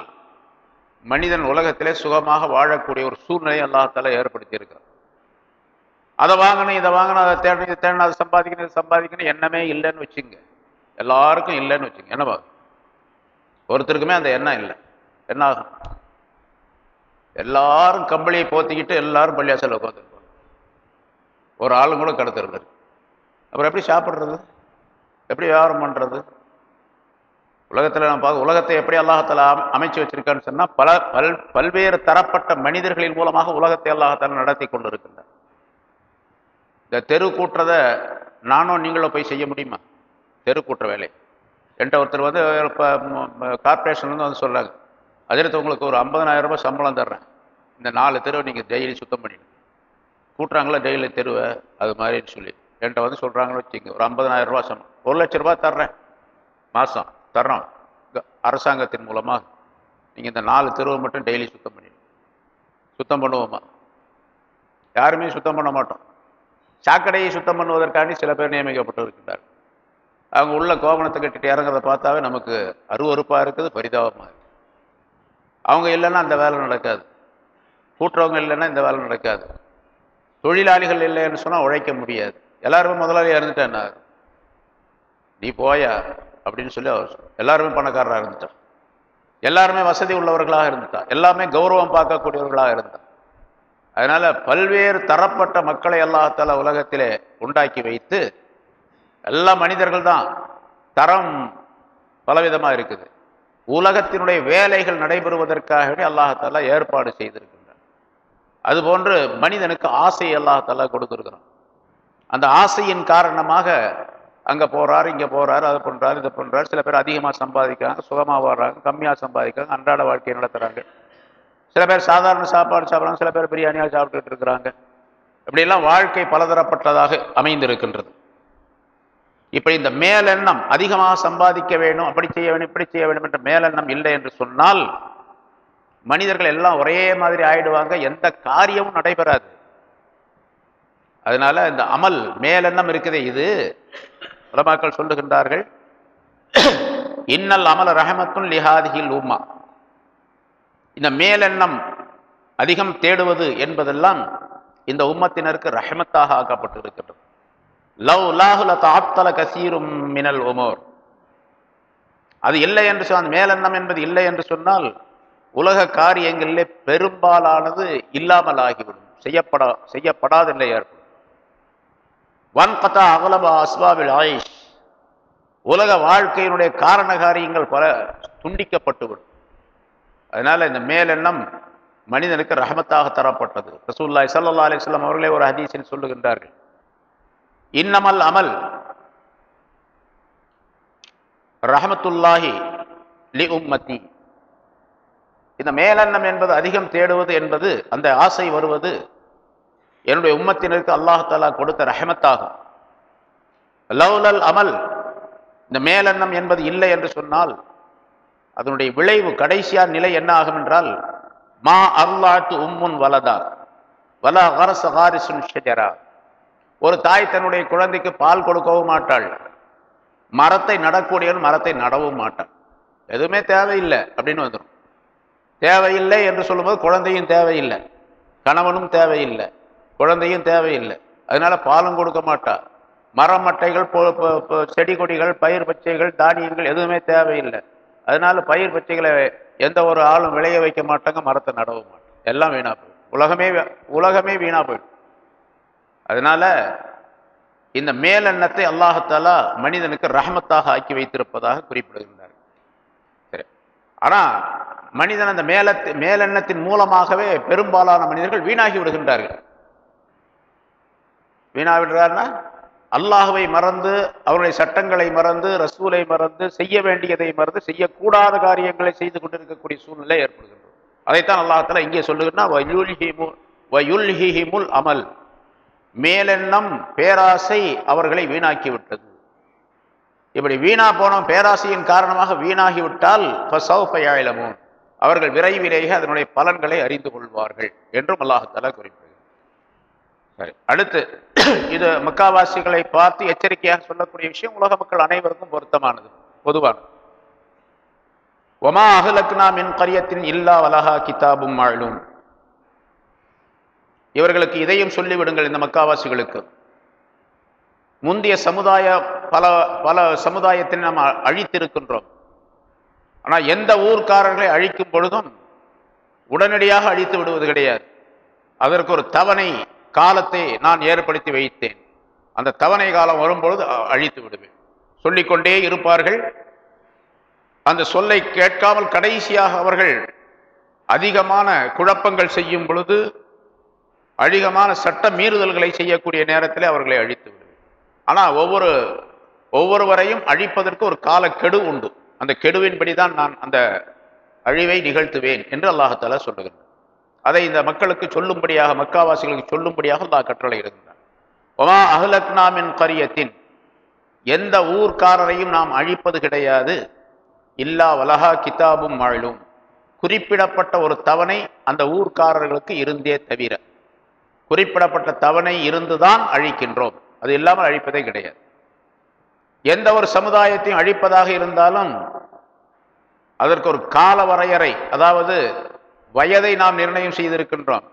மனிதன் உலகத்திலே சுகமாக வாழக்கூடிய ஒரு சூழ்நிலை அல்லாஹால ஏற்படுத்தியிருக்கிறார் அதை வாங்கணும் இதை வாங்கணும் அதை தேடணும் இதை தேடணும் அதை சம்பாதிக்கணும் இதை சம்பாதிக்கணும் எண்ணமே இல்லைன்னு வச்சுங்க எல்லாருக்கும் இல்லைன்னு வச்சுங்க என்னவா ஒருத்தருக்குமே அந்த எண்ணம் இல்லை. என்ன ஆகும்? எல்லாரும் கம்பளியை போத்திக்கிட்டு எல்லாரும் பள்ளியாசல் உட்காந்துருப்பாங்க ஒரு ஆளும் கூட கடத்துறது அப்புறம் எப்படி சாப்பிட்றது? எப்படி வியாபாரம் பண்ணுறது உலகத்தில் நான் பார்க்க உலகத்தை எப்படி அல்லாஹத்தில் அமைச்சு வச்சிருக்கான்னு சொன்னால் பல பல் பல்வேறு தரப்பட்ட மனிதர்களின் மூலமாக உலகத்தை அல்லாஹத்தால நடத்தி கொண்டு இந்த தெரு கூட்டுறதை நானும் நீங்களும் போய் செய்ய முடியுமா? தெரு கூட்டுற வேலை. என்கிட்ட ஒருத்தர் வந்து இப்போ கார்பரேஷன்லேருந்து வந்து சொல்கிறாங்க அதில் உங்களுக்கு ஒரு ஐம்பதனாயிரம் ரூபாய் சம்பளம் தர்றேன். இந்த நாலு தெருவை நீங்கள் டெய்லி சுத்தம் பண்ணிடுங்க. கூட்டுறாங்களா டெய்லி தெருவை? அது மாதிரின்னு சொல்லி. என்கிட்ட வந்து சொல்கிறாங்கன்னு வச்சுங்க ஒரு ஐம்பதனாயிரம் ரூபா சம்பளம். ஒரு லட்ச ரூபா தர்றேன். மாதம் தர்றோம் அரசாங்கத்தின் மூலமாக நீங்கள் இந்த நாலு தெருவை மட்டும் டெய்லி சுத்தம் பண்ணிடுங்க சுத்தம் பண்ணுவோமா? யாருமே சுத்தம் பண்ண மாட்டோம். சாக்கடையை சுத்தம் பண்ணுவதற்காண்டி சில பேர் நியமிக்கப்பட்டிருக்கின்றார் அவங்க உள்ள கோபணத்தை கட்டிட்டு இறங்குறத பார்த்தாவே நமக்கு அருவறுப்பாக இருக்குது பரிதாபமாக இருக்குது. அவங்க இல்லைன்னா அந்த வேலை நடக்காது. கூட்டுறவங்க இல்லைன்னா இந்த வேலை நடக்காது. தொழிலாளிகள் இல்லைன்னு சொன்னால் உழைக்க முடியாது. எல்லாருமே முதலாளி இறந்துட்டேன்னா நீ போயா? அப்படின்னு சொல்லி அவர் எல்லாருமே பணக்காரராக இருந்துட்டார். எல்லாருமே வசதி உள்ளவர்களாக இருந்துட்டா எல்லாமே கௌரவம் பார்க்கக்கூடியவர்களாக இருந்தான் அதனால் பல்வேறு தரப்பட்ட மக்களை எல்லாத்தால உலகத்திலே உண்டாக்கி வைத்து எல்லா மனிதர்கள் தான் தரம் பலவிதமாக இருக்குது. உலகத்தினுடைய வேலைகள் நடைபெறுவதற்காகவே அல்லாஹால ஏற்பாடு செய்திருக்கின்றார். அதுபோன்று மனிதனுக்கு ஆசை அல்லாஹால கொடுத்துருக்கிறான். அந்த ஆசையின் காரணமாக அங்க போறாரு இங்க போறாரு அதை பண்ணுறாரு இதை பண்ணுறாரு சில பேர் அதிகமா சம்பாதிக்கிறாங்க சுகமா வர்றாங்க கம்மியா சம்பாதிக்கிறாங்க அன்றாட வாழ்க்கையை நடத்துறாங்க. சில பேர் சாதாரண சாப்பாடு சாப்பிட்றாங்க சில பேர் பிரியாணியாக சாப்பிட்டுட்டு இருக்கிறாங்க. இப்படியெல்லாம் வாழ்க்கை பலதரப்பட்டதாக அமைந்திருக்கின்றது. இப்படி இந்த மேலெண்ணம் அதிகமாக சம்பாதிக்க வேணும் அப்படி செய்ய வேணும் இப்படி செய்ய வேண்டும் என்ற மேலெண்ணம் இல்லை என்று சொன்னால் மனிதர்கள் எல்லாம் ஒரே மாதிரி ஆயிடுவாங்க எந்த காரியமும் நடைபெறாது. அதனால இந்த அமல் மேலெண்ணம் இருக்குதே இது. உலமாக்கள் சொல்லுகின்றார்கள் இன்னல் அமல ரஹமத்துன் லிஹாதிகில் உம்மா. இந்த மேலெண்ணம் அதிகம் தேடுவது என்பதெல்லாம் இந்த உம்மத்தினருக்கு ரஹமத்தாக ஆக்கப்பட்டிருக்கிறது லவ் லாஹுல தாத்தல கசீரும் மினல் உமோர். அது இல்லை என்று சொன்னால் மேலெண்ணம் என்பது இல்லை என்று சொன்னால் உலக காரியங்களிலே பெரும்பாலானது இல்லாமல் ஆகிவிடும் செய்யப்பட செய்யப்படாத நிலை ஏற்படும் வன் கதா அகலபா அஸ்வாபில் ஆயிஷ். உலக வாழ்க்கையினுடைய காரண காரியங்கள் பல துண்டிக்கப்பட்டுவிடும். அதனால் இந்த மேலெண்ணம் மனிதனுக்கு ரஹமத்தாக தரப்பட்டது. ரசூல்லாய் சல்லா அலிஸ்லாம் அவர்களே ஒரு ஹதீஸில் சொல்லுகின்றார்கள். இன்னமல் அமல் ரஹமத்துல்லாஹி லி உம்மத்தி. இந்த மேலெண்ணம் என்பது அதிகம் தேடுவது என்பது அந்த ஆசை வருவது என்னுடைய உம்மத்தினருக்கு அல்லாஹாலா கொடுத்த ரஹமத்தாகும். லவ்லல் அமல் இந்த மேலெண்ணம் என்பது இல்லை என்று சொன்னால் அதனுடைய விளைவு கடைசியார் நிலை என்ன ஆகும் என்றால் மா அல்லாட்டு உம்முன் வலதா வல அரச ஹாரிசுன் ஷெஜரா. ஒரு தாய் தன்னுடைய குழந்தைக்கு பால் கொடுக்கவும் மாட்டாள். மரத்தை நடக்கூடியவன் மரத்தை நடவும் மாட்டான். எதுவுமே தேவையில்லை அப்படின்னு வந்துடும் தேவையில்லை என்று சொல்லும்போது குழந்தையும் தேவையில்லை. கணவனும் தேவையில்லை. குழந்தையும் தேவையில்லை. அதனால பாலும் கொடுக்க மாட்டா. மரமட்டைகள் செடி கொடிகள் பயிர் பச்சைகள் தானியங்கள் எதுவுமே தேவையில்லை. அதனால பயிர் பச்சைகளை எந்த ஒரு ஆளும் விளைய வைக்க மாட்டாங்க மரத்தை நடவ மாட்டாங்க எல்லாம் வீணா போயிடும். உலகமே உலகமே வீணா போயிடும். அதனால இந்த மேலெண்ணத்தை அல்லாஹத்தாலா மனிதனுக்கு ரஹமத்தாக ஆக்கி வைத்திருப்பதாக குறிப்பிடுகின்றார். சரி. ஆனா மனிதன் அந்த மேல மேலெண்ணத்தின் மூலமாகவே பெரும்பாலான மனிதர்கள் வீணாகி விடுகின்றார்கள். வீணா விடுறாருன்னா அல்லாஹுவை மறந்து அவருடைய சட்டங்களை மறந்து ரசூலை மறந்து செய்ய வேண்டியதை மறந்து செய்யக்கூடாத காரியங்களை செய்து கொண்டிருக்கக்கூடிய சூழ்நிலை ஏற்படுகின்றது. அதைத்தான் அல்லாஹால இங்கே சொல்லுகிறார் அமல். மேலெண்ணம் பேராசை அவர்களை வீணாக்கி விட்டது இப்படி வீணா போன பேராசையின் காரணமாக வீணாகிவிட்டால் அவர்கள் விரைவிலேயே அதனுடைய பலன்களை அறிந்து கொள்வார்கள் என்றும் அல்லாஹால குறிப்பிட்டார் சரி அடுத்து இது மக்காவாசிகளை பார்த்து எச்சரிக்கையாக சொல்லக்கூடிய விஷயம் உலக மக்கள் அனைவருக்கும் பொருத்தமானது பொதுவானது. ஒமா அகலக்னா மின் கரியத்தின் இல்லா வலஹா கிதாபும் மாழும் இவர்களுக்கு இதையும் சொல்லிவிடுங்கள் இந்த மக்காவாசிகளுக்கு. முந்தைய சமுதாய பல பல சமுதாயத்தை நாம் அழித்திருக்கின்றோம். ஆனால் எந்த ஊர்க்காரர்களை அழிக்கும் பொழுதும் உடனடியாக அழித்து விடுவது கிடையாது. அதற்கு ஒரு தவணை காலத்தை நான் ஏற்படுத்தி வைத்தேன். அந்த தவணை காலம் வரும்பொழுது அழித்து விடுவேன். சொல்லிக்கொண்டே இருப்பார்கள். அந்த சொல்லை கேட்காமல் கடைசியாக அவர்கள் அதிகமான குழப்பங்கள் செய்யும் பொழுது அதிகமான சட்ட மீறுதல்களை செய்யக்கூடிய நேரத்தில் அவர்களை அழித்து விடுவேன். ஆனால் ஒவ்வொரு ஒவ்வொருவரையும் அழிப்பதற்கு ஒரு கால கெடு உண்டு. அந்த கெடுவின்படி தான் நான் அந்த அழிவை நிகழ்த்துவேன் என்று அல்லாஹால சொல்லுகிறேன். அதை இந்த மக்களுக்கு சொல்லும்படியாக மக்காவாசிகளுக்கு சொல்லும்படியாக அல்லாஹ் கட்டளை இருந்தார் ஒமா அஹ்லக்னாமின் கரியத்தின். எந்த ஊர்க்காரரையும் நாம் அழிப்பது கிடையாது. இல்லா வலஹா கிதாபும் வாழும் குறிப்பிடப்பட்ட ஒரு தவணை அந்த ஊர்க்காரர்களுக்கு இருந்தே தவிர குறிப்பிடப்பட்ட தவணை இருந்துதான் அழிக்கின்றோம். அது இல்லாமல் அழிப்பதே கிடையாது. எந்த ஒரு சமுதாயத்தையும் அழிப்பதாக இருந்தாலும் அதற்கு ஒரு கால வரையறை அதாவது வயதை நாம் நிர்ணயம் செய்திருக்கின்றோம்.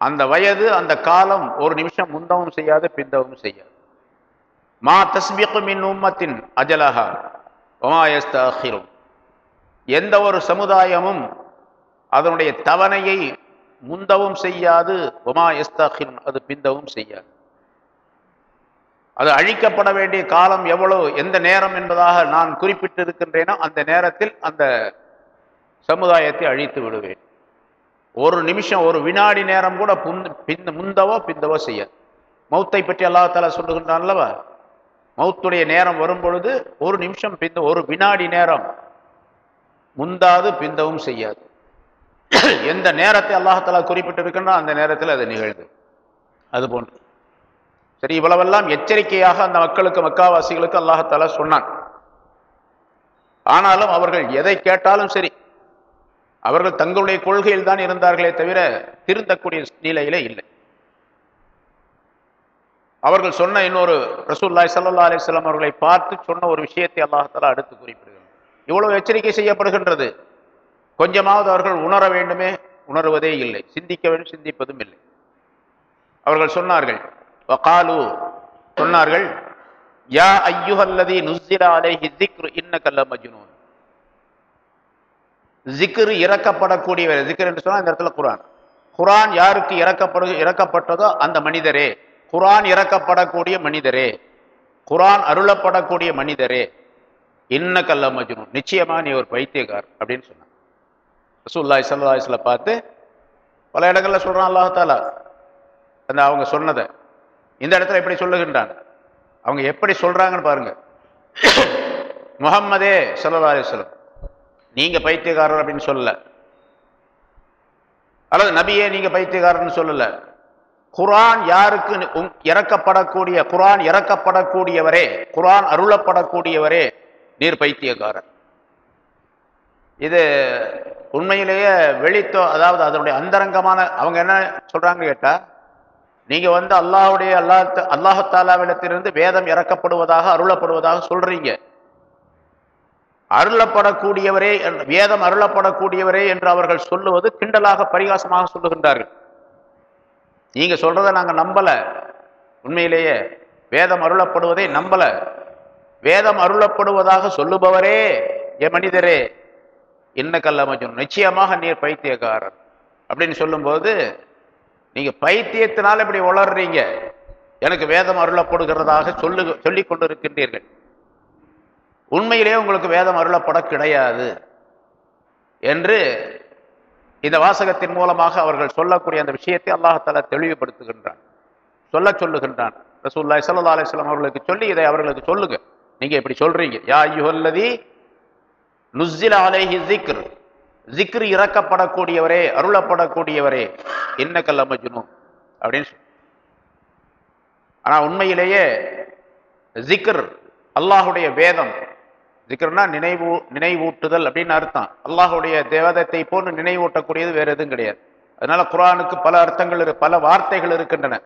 அந்த வயது அந்த காலம் ஒரு நிமிஷம் முந்தவும் செய்யாது பிந்தவும் செய்யாது. மா தஸ்பிக்கு மின் உம்மத்தின் அஜலஹா ஒமாயஸ்தாகிரும் எந்த ஒரு சமுதாயமும் அதனுடைய தவணையை முந்தவும் செய்யாது ஒமாயஸ்தாகிரும் அது பிந்தவும் செய்யாது. அது அழிக்கப்பட வேண்டிய காலம் எவ்வளோ எந்த நேரம் என்பதாக நான் குறிப்பிட்டிருக்கின்றேனோ அந்த நேரத்தில் அந்த சமுதாயத்தை அழித்து விடுவேன். ஒரு நிமிஷம் ஒரு வினாடி நேரம் கூட பிந்த முந்தவோ பிந்தவோ செய்யாது. மௌத்தை பற்றி அல்லாஹால சொல்லுகின்றான் அல்லவா? மௌத்துடைய நேரம் வரும் பொழுது ஒரு நிமிஷம் பிந்த ஒரு வினாடி நேரம் முந்தாது பிந்தவும் செய்யாது. எந்த நேரத்தை அல்லாஹாலா குறிப்பிட்டிருக்கின்றோ அந்த நேரத்தில் அது நிகழ்ந்து. அது போன்று. சரி இவ்வளவெல்லாம் எச்சரிக்கையாக அந்த மக்களுக்கு மக்காவாசிகளுக்கு அல்லாஹாலா சொன்னான். ஆனாலும் அவர்கள் எதை கேட்டாலும் சரி அவர்கள் தங்களுடைய கொள்கையில் தான் இருந்தார்களே தவிர திருந்தக்கூடிய நிலையிலே இல்லை. அவர்கள் சொன்ன இன்னொரு ரசூல்லாய் சல்லா அலிஸ்லாம் அவர்களை பார்த்து சொன்ன ஒரு விஷயத்தை அல்லாஹாலா அடுத்து குறிப்பிடுகிறார் இவ்வளவு எச்சரிக்கை செய்யப்படுகின்றது. கொஞ்சமாவது அவர்கள் உணர வேண்டுமே உணர்வதே இல்லை. சிந்திக்க வேண்டும் சிந்திப்பதும் இல்லை. அவர்கள் சொன்னார்கள் வகாலு சொன்னார்கள் யா ஐயுஹல்லதி நுஸ்ஸில அலைஹி இன்ன கல்ல மஜ்னூன் ஜிக்ரு இறக்கப்படக்கூடியவர். ஜிக்ர் என்று சொன்னால் இந்த இடத்துல குரான் குரான் யாருக்கு இறக்கப்படு இறக்கப்பட்டதோ அந்த மனிதரே. குரான் இறக்கப்படக்கூடிய மனிதரே. குரான் அருளப்படக்கூடிய மனிதரே. இன்ன கல்ல மஜ்னு நிச்சயமா நீ ஒரு பைத்தியக்கார் அப்படின்னு சொன்னான். ரசூல்லாய் சல்லாஹிஸ்ல பார்த்து பல இடங்கள்ல சொல்றான் அல்லாஹாலா அந்த அவங்க சொன்னதை. இந்த இடத்துல எப்படி சொல்லுகின்றான்? அவங்க எப்படி சொல்றாங்கன்னு பாருங்க. முகம்மதே சல்லா அலிஸ்லம் நீங்க பைத்தியக்காரர் அப்படின்னு சொல்லல. அல்லது நபியே நீங்க பைத்தியக்காரர்னு சொல்லல. குரான் யாருக்கு இறக்கப்படக்கூடிய குரான் இறக்கப்படக்கூடியவரே குரான் அருளப்படக்கூடியவரே நீர் பைத்தியக்காரர். இது உண்மையிலேயே வெளித்தோ அதாவது அதனுடைய அந்தரங்கமான அவங்க என்ன சொல்றாங்க கேட்டா நீங்க வந்து அல்லாஹுடைய அல்லாஹ் அல்லாஹாலாவிடத்திலிருந்து வேதம் இறக்கப்படுவதாக அருளப்படுவதாக சொல்றீங்க. அருளப்படக்கூடியவரே வேதம் அருளப்படக்கூடியவரே என்று அவர்கள் சொல்லுவது கிண்டலாக பரிகாசமாக சொல்லுகின்றார்கள். நீங்க சொல்றத நாங்கள் நம்பல. உண்மையிலேயே வேதம் அருளப்படுவதை நம்பல. வேதம் அருளப்படுவதாக சொல்லுபவரே ஏ மனிதரே என்ன கல்ல நிச்சயமாக நீர் பைத்தியக்காரர். அப்படின்னு சொல்லும்போது நீங்க பைத்தியத்தினால இப்படி உளர்றீங்க. எனக்கு வேதம் அருளப்படுகிறதாக சொல்லு சொல்லி கொண்டிருக்கின்றீர்கள். உண்மையிலே உங்களுக்கு வேதம் அருளப்பட கிடையாது என்று இந்த வாசகத்தின் மூலமாக அவர்கள் சொல்லக்கூடிய அந்த விஷயத்தை அல்லாஹால தெளிவுபடுத்துகின்றான். சொல்ல சொல்லுகின்றான். ரசூல்லாய் சல்லா அலிஸ்லாம் அவர்களுக்கு சொல்லி இதை அவர்களுக்கு சொல்லுங்க. நீங்க இப்படி சொல்றீங்க. யா யுஹல்லதி நுஸ்ஸில அலைஹி ஜிக்ர் ஜிக்ரு இறக்கப்படக்கூடியவரே அருளப்படக்கூடியவரே. இன்னக்கல்ல மஜ்னூன் அப்படின்னு ஆனா உண்மையிலேயே ஜிக்ர் அல்லாஹுடைய வேதம் ஜிக்ர்னா நினைவு நினைவூட்டுதல் அப்படின்னு அர்த்தம். அல்லாஹுடைய தேவதத்தை போன்று நினைவூட்டக்கூடியது வேற எதுவும் கிடையாது. அதனால குரானுக்கு பல அர்த்தங்கள் இரு பல வார்த்தைகள் இருக்கின்றன.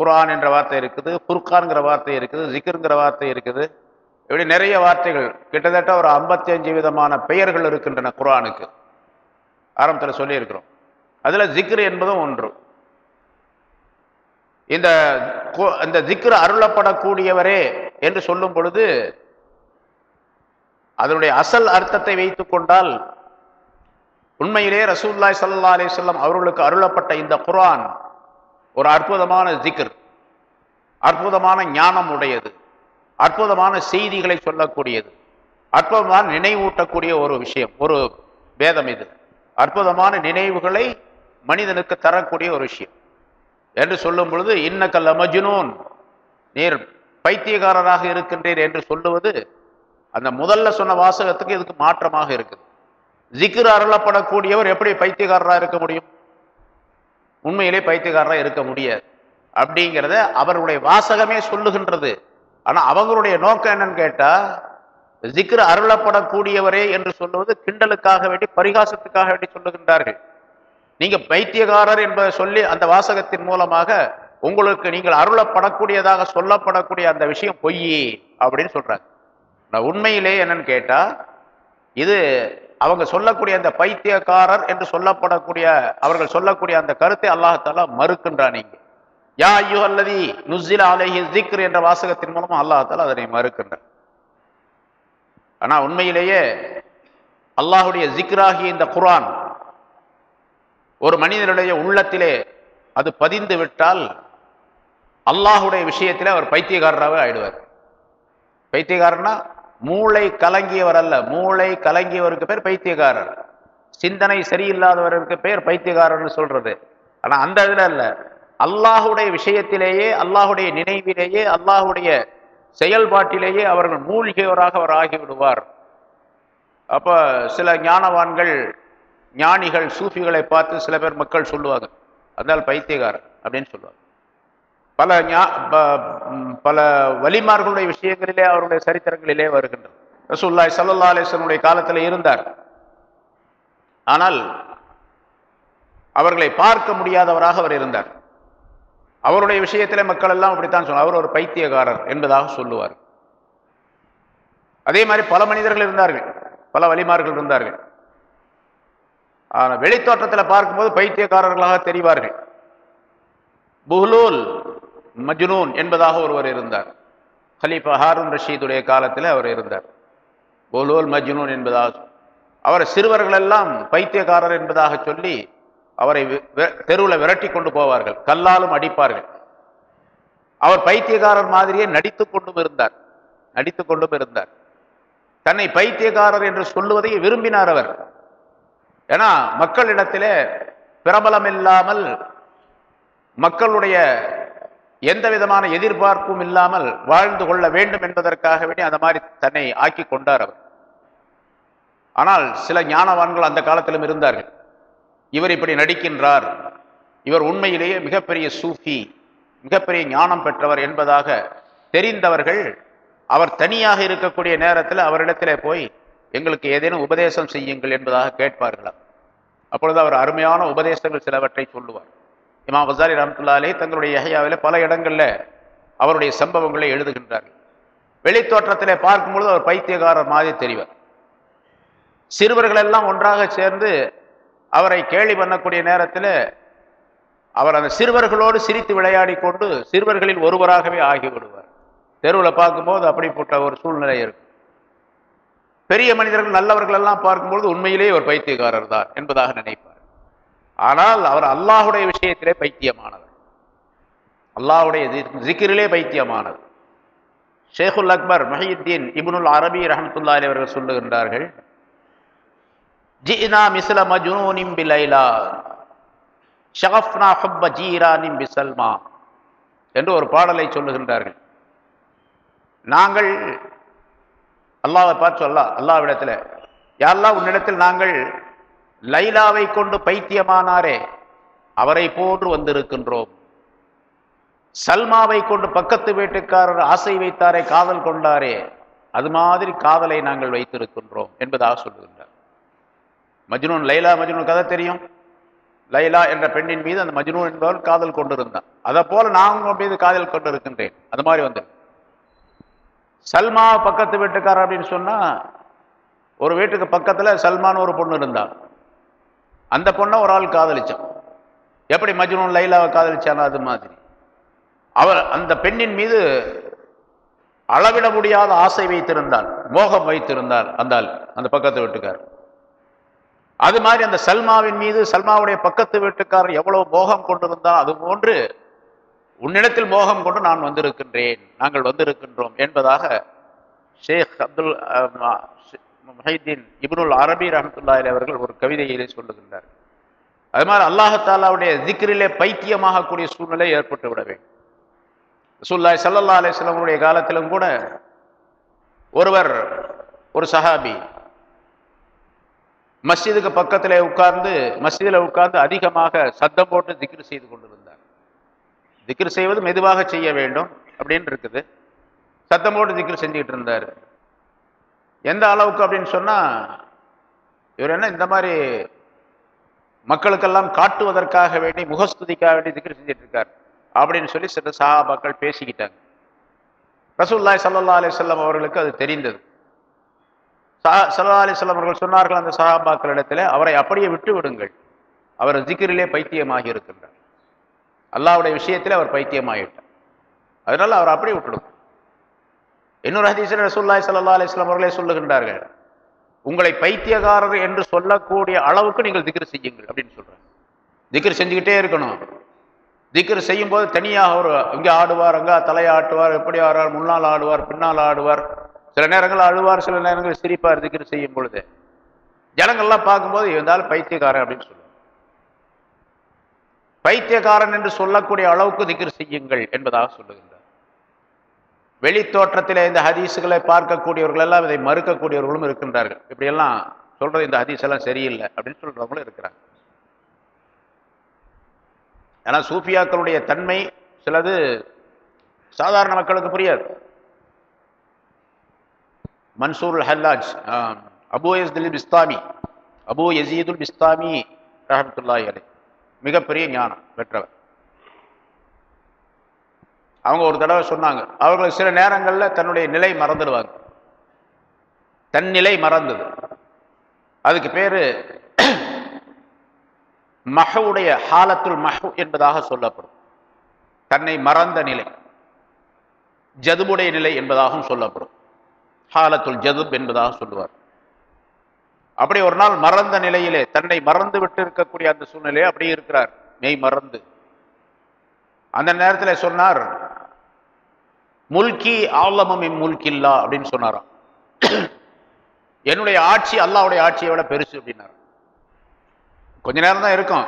குரான் என்ற வார்த்தை இருக்குது ஃபுர்கான்ங்கிற வார்த்தை இருக்குது ஜிக்ருங்கிற வார்த்தை இருக்குது. இப்படி நிறைய வார்த்தைகள் கிட்டத்தட்ட ஒரு 55 விதமான பெயர்கள் இருக்கின்றன குரானுக்கு ஆரம்பத்தில் சொல்லியிருக்கிறோம். அதில் ஜிக்ரு என்பதும் ஒன்று. இந்த இந்த ஜிக்ரு அருளப்படக்கூடியவரே என்று சொல்லும் பொழுது அதனுடைய அசல் அர்த்தத்தை வைத்து கொண்டால் உண்மையிலே ரசூல்லாய் சல்லா அலைஹி வஸல்லம் அவர்களுக்கு அருளப்பட்ட இந்த குரான் ஒரு அற்புதமான ஜிக்ர் அற்புதமான ஞானம் உடையது அற்புதமான செய்திகளை சொல்லக்கூடியது அற்புதமான நினைவூட்டக்கூடிய ஒரு விஷயம் ஒரு வேதம் இது. அற்புதமான நினைவுகளை மனிதனுக்கு தரக்கூடிய ஒரு விஷயம். என்று சொல்லும் பொழுது இன்னக்கல்ல மஜ்னூன் நீர் பைத்தியக்காரராக இருக்கின்றீர் என்று சொல்லுவது அந்த முதல்ல சொன்ன வாசகத்துக்கு இதுக்கு மாற்றமாக இருக்குது. ஜிக்கர் அருளப்படக்கூடியவர் எப்படி பைத்தியக்காரராக இருக்க முடியும்? உண்மையிலே பைத்தியக்காரராக இருக்க முடியாது. அப்படிங்கிறத அவருடைய வாசகமே சொல்லுகின்றது. ஆனால் அவங்களுடைய நோக்கம் என்னன்னு கேட்டால் ஜிக்கர் அருளப்படக்கூடியவரே என்று சொல்லுவது கிண்டலுக்காக வேண்டி பரிகாசத்துக்காக வேண்டி சொல்லுகின்றார்கள். நீங்க பைத்தியக்காரர் என்பதை சொல்லி அந்த வாசகத்தின் மூலமாக உங்களுக்கு நீங்கள் அருளப்படக்கூடியதாக சொல்லப்படக்கூடிய அந்த விஷயம் பொய் அப்படின்னு சொல்றாங்க. நான் உண்மையிலே என்னன்னு கேட்டா இது அவங்க சொல்லக்கூடிய அந்த பைத்தியக்காரர் என்று சொல்லப்படக்கூடிய அவர்கள் சொல்லக்கூடிய அந்த கருத்தை அல்லாஹால மறுக்கின்றான் இங்கே. யா ஐயோ அல்லதி நுஸ்ஸில அலஹி ஜிக்ர் என்ற வாசகத்தின் மூலமும் அல்லாஹால அதனை மறுக்கின்றான். ஆனா உண்மையிலேயே அல்லாஹுடைய ஜிக்ராகிய இந்த குரான் ஒரு மனிதனுடைய உள்ளத்திலே அது பதிந்து விட்டால் அல்லாஹுடைய விஷயத்திலே அவர் பைத்தியக்காரராகவே ஆயிடுவார். பைத்தியக்காரன்னா மூளை கலங்கியவர் அல்ல. மூளை கலங்கியவருக்கு பேர் பைத்தியக்காரர். சிந்தனை சரியில்லாதவருக்கு பேர் பைத்தியக்காரர்னு சொல்றது. ஆனா அந்த இதுல அல்ல. அல்லாஹுடைய விஷயத்திலேயே அல்லாஹுடைய நினைவிலேயே அல்லாஹுடைய செயல்பாட்டிலேயே அவர்கள் மூழ்கியவராக அவர் ஆகிவிடுவார். அப்ப சில ஞானவான்கள் ஞானிகள் சூஃபிகளை பார்த்து சில பேர் மக்கள் சொல்லுவாங்க. அதனால் பைத்தியகாரர் அப்படின்னு சொல்லுவாங்க. பல ஞா- பல வலிமார்களுடைய விஷயங்களிலே அவருடைய சரித்திரங்களிலே வருகின்றது. ரசூல்லாய் சல்லா அலிஸ்வனுடைய காலத்தில் இருந்தார். ஆனால் அவர்களை பார்க்க முடியாதவராக அவர் இருந்தார். அவருடைய விஷயத்திலே மக்கள் எல்லாம் அப்படித்தான் சொல்லுவார் அவர் ஒரு பைத்தியக்காரர் என்பதாக சொல்லுவார் அதே மாதிரி பல மனிதர்கள் இருந்தார்கள். பல வலிமார்கள் இருந்தார்கள். ஆனால் வெளித்தோற்றத்தில் பார்க்கும்போது பைத்தியக்காரர்களாக தெரிவார்கள். புஹ்லூல் மஜ்னூன் என்பதாக ஒருவர் இருந்தார். ஹலீஃபா ஹாரூன் ரஷீதுடைய காலத்தில் அவர் இருந்தார். போலோல் மஜ்னூன் என்பதாக. அவரை சிறுவர்கள் எல்லாம் பைத்தியக்காரர் என்பதாக சொல்லி அவரை தெருவில் விரட்டி கொண்டு போவார்கள். கல்லாலும் அடிப்பார்கள். அவர் பைத்தியக்காரர் மாதிரியே நடித்து கொண்டும் இருந்தார். நடித்து கொண்டும் இருந்தார். தன்னை பைத்தியக்காரர் என்று சொல்லுவதை விரும்பினார் அவர். ஏன்னா மக்களிடத்திலே பிரபலம் இல்லாமல் மக்களுடைய எந்த விதமான எதிர்பார்ப்பும் இல்லாமல் வாழ்ந்து கொள்ள வேண்டும் என்பதற்காக வேண்டி அந்த மாதிரி தன்னை ஆக்கி கொண்டார் அவர். ஆனால் சில ஞானவான்கள் அந்த காலத்திலும் இருந்தார்கள். இவர் இப்படி நடிக்கின்றார். இவர் உண்மையிலேயே மிகப்பெரிய சூஃபி மிகப்பெரிய ஞானம் பெற்றவர் என்பதாக தெரிந்தவர்கள் அவர் தனியாக இருக்கக்கூடிய நேரத்தில் அவரிடத்திலே போய் எங்களுக்கு ஏதேனும் உபதேசம் செய்யுங்கள் என்பதாக கேட்பார்களாம். அப்பொழுது அவர் அருமையான உபதேசங்கள் சிலவற்றை சொல்லுவார். இமாம் ஹசாரி ரஹமத்துல்லாலே தங்களுடைய யஹ்யாவிலே பல இடங்களில் அவருடைய சம்பவங்களை எழுதுகின்றார்கள். வெளித்தோற்றத்திலே பார்க்கும்பொழுது அவர் பைத்தியக்காரர் மாதிரி தெரிவார். சிறுவர்கள் எல்லாம் ஒன்றாக சேர்ந்து அவரை கேலி பண்ணக்கூடிய நேரத்தில் அவர் அந்த சிறுவர்களோடு சிரித்து விளையாடி கொண்டு சிறுவர்களில் ஒருவராகவே ஆகிவிடுவார் தெருவில் பார்க்கும்போது அப்படிப்பட்ட ஒரு சூழ்நிலை இருக்கும் பெரிய மனிதர்கள் நல்லவர்கள் எல்லாம் பார்க்கும்பொழுது உண்மையிலேயே ஒரு பைத்தியக்காரர் தான் என்பதாக நினைப்பார். ஆனால் அவர் அல்லாஹுடைய விஷயத்திலே பைத்தியமானவர். அல்லாஹுடைய ஜிக்கிரிலே பைத்தியமானது ஷேகுல் அக்பர் மஹியுத்தீன் இபுனுல் அரபி ரஹமத்துல்லா அலி அவர்கள் சொல்லுகின்றார்கள் ஜினா மிஸ்ல மஜ்னூனிம் பிலைலா ஷகஃப்னா ஹுப்ப ஜீரானிம் பிசல்மா என்று ஒரு பாடலை சொல்லுகின்றார்கள். நாங்கள் அல்லாவை பார்த்து சொல்லா அல்லாவிடத்தில் யாரெல்லாம் உன்னிடத்தில் நாங்கள் லைலாவை கொண்டு பைத்தியமானாரே. அவரை போன்று வந்திருக்கின்றோம். சல்மாவை கொண்டு பக்கத்து வீட்டுக்காரர் ஆசை வைத்தாரே காதல் கொண்டாரே. அது மாதிரி காதலை நாங்கள் வைத்திருக்கின்றோம் என்பதாக சொல்லுகின்றார். மஜ்னூன் லைலா மஜ்னூன் கதை தெரியும்? லைலா என்ற பெண்ணின் மீது அந்த மஜ்னூன் என்பவர் காதல் கொண்டிருந்தான். அதை போல நான் மீது காதல் கொண்டிருக்கின்றேன். அது மாதிரி வந்து சல்மா பக்கத்து வீட்டுக்காரர் அப்படின்னு சொன்னா ஒரு வீட்டுக்கு பக்கத்துல சல்மான் ஒரு பொண்ணு இருந்தான். அந்த பொண்ணை ஒரு ஆள் காதலிச்சான். எப்படி மஜ்னூன் லைலாவை காதலிச்சானோ? அது மாதிரி. அவர் அந்த பெண்ணின் மீது அளவிட முடியாத ஆசை வைத்திருந்தார். மோகம் வைத்திருந்தார் அந்த அந்த பக்கத்து வீட்டுக்கார் அது மாதிரி அந்த சல்மாவின் மீது சல்மாவுடைய பக்கத்து வீட்டுக்காரர் எவ்வளவு மோகம் கொண்டிருந்தால் அது போன்று உன்னிடத்தில் மோகம் கொண்டு நான் வந்திருக்கின்றேன் நாங்கள் வந்திருக்கின்றோம் என்பதாக ஷேக் அப்துல் முஹைதீன் இப்னுல் அரபி ரஹமத்துல்லாஹி அவர்கள் ஒரு கவிதையிலே சொல்லுகின்றார். அது மாதிரி அல்லாஹாலாவுடைய திக்ரிலே பைத்தியமாகக்கூடிய சூழ்நிலை ஏற்பட்டு விட வேண்டும். ரசூல்லாய் சல்லல்லா அலிஸ்லாமுடைய காலத்திலும் கூட ஒருவர் ஒரு சஹாபி மஸ்ஜிதுக்கு பக்கத்திலே உட்கார்ந்து மஸ்ஜிதில் உட்கார்ந்து அதிகமாக சத்தம் போட்டு திக்ரு செய்து கொண்டிருந்தார். திக்ரு செய்வது மெதுவாக செய்ய வேண்டும் அப்படின்னு இருக்குது. சத்தம் போட்டு திக்ரு செஞ்சுக்கிட்டு இருந்தார். எந்த அளவுக்கு அப்படின்னு சொன்னால் இவர் என்ன இந்த மாதிரி மக்களுக்கெல்லாம் காட்டுவதற்காக வேண்டி முகஸ்துதிக்காக வேண்டி திக்ரு செஞ்சுட்டு இருக்கார் அப்படின்னு சொல்லி சில சஹாபாக்கள் பேசிக்கிட்டாங்க. ரசூல்லாய் சல்லா அலிசல்லாம் அவர்களுக்கு அது தெரிந்தது. சல்லா அலிசல்லம் அவர்கள் சொன்னார்கள் அந்த சஹாபாக்கள் இடத்துல அவரை அப்படியே விட்டு விடுங்கள். அவர் ஜிக்கிரிலே பைத்தியமாகி இருக்கின்றார். அல்லாவுடைய விஷயத்தில் அவர் பைத்தியமாகிட்டார். அதனால் அவர் அப்படியே விட்டுடும் இன்னொரு ஹதீஸில் ரசூல்லாய் சல்லா அலிஸ்லாம் அவர்களே சொல்லுகின்றார்கள். உங்களை பைத்தியகாரர் என்று சொல்லக்கூடிய அளவுக்கு நீங்கள் திக்ரு செய்யுங்கள் அப்படின்னு சொல்கிறேன் திக்ர் செஞ்சுக்கிட்டே இருக்கணும். திக்ரு செய்யும் போது தனியாக ஒரு இங்கே ஆடுவார் அங்கே தலையாட்டுவார் எப்படி ஆடுவார் முன்னால் ஆடுவார் பின்னால் ஆடுவார். சில நேரங்கள் அழுவார் சில நேரங்கள் சிரிப்பார் திக்ர் செய்யும் பொழுது. ஜனங்கள்லாம் பார்க்கும்போது இருந்தாலும் பைத்தியக்காரன் அப்படின்னு சொல்லுவாங்க பைத்தியக்காரன் என்று சொல்லக்கூடிய அளவுக்கு திக்ரு செய்யுங்கள் என்பதாக சொல்லுகின்றார். வெளி தோற்றத்தில் இந்த ஹதீஸுகளை பார்க்கக்கூடியவர்கள் எல்லாம் இதை மறுக்கக்கூடியவர்களும் இருக்கின்றார்கள். இப்படியெல்லாம் சொல்றது இந்த ஹதீஸ் எல்லாம் சரியில்லை அப்படின்னு சொல்றவங்களும் இருக்கிறாங்க. ஏன்னா சூஃபியாக்களுடைய தன்மை சிலது சாதாரண மக்களுக்கு புரியாது. மன்சூர் ஹல்லாஜ் அபு எஸ்தில் பிஸ்தாமி அபு எசீதுல் பிஸ்தாமி ரஹமத்துல்லாஹி அலை மிகப்பெரிய ஞானம் பெற்றவர். அவங்க ஒரு தடவை சொன்னாங்க. அவர்களுக்கு சில நேரங்களில் தன்னுடைய நிலை மறந்துடுவாங்க. தன் நிலை மறந்தது. அதுக்கு பேரு <clears throat> மஹவுடைய ஹாலத்துல் மஹு என்பதாக சொல்லப்படும். தன்னை மறந்த நிலை. ஜதுபுடைய நிலை என்பதாகவும் சொல்லப்படும். ஹாலத்துல் ஜதுப் என்பதாக சொல்லுவார். அப்படி ஒரு நாள் மறந்த நிலையிலே தன்னை மறந்து விட்டு இருக்கக்கூடிய அந்த சூழ்நிலையே அப்படியே இருக்கிறார். மெய் மறந்து. அந்த நேரத்தில் சொன்னார் முல்கி ஆலமம் முல்கில்லா அப்படின்னு சொன்னாராம். என்னுடைய ஆட்சி அல்லாவுடைய ஆட்சியை விட பெருசு அப்படின்னார். கொஞ்ச நேரம் தான் இருக்கும்.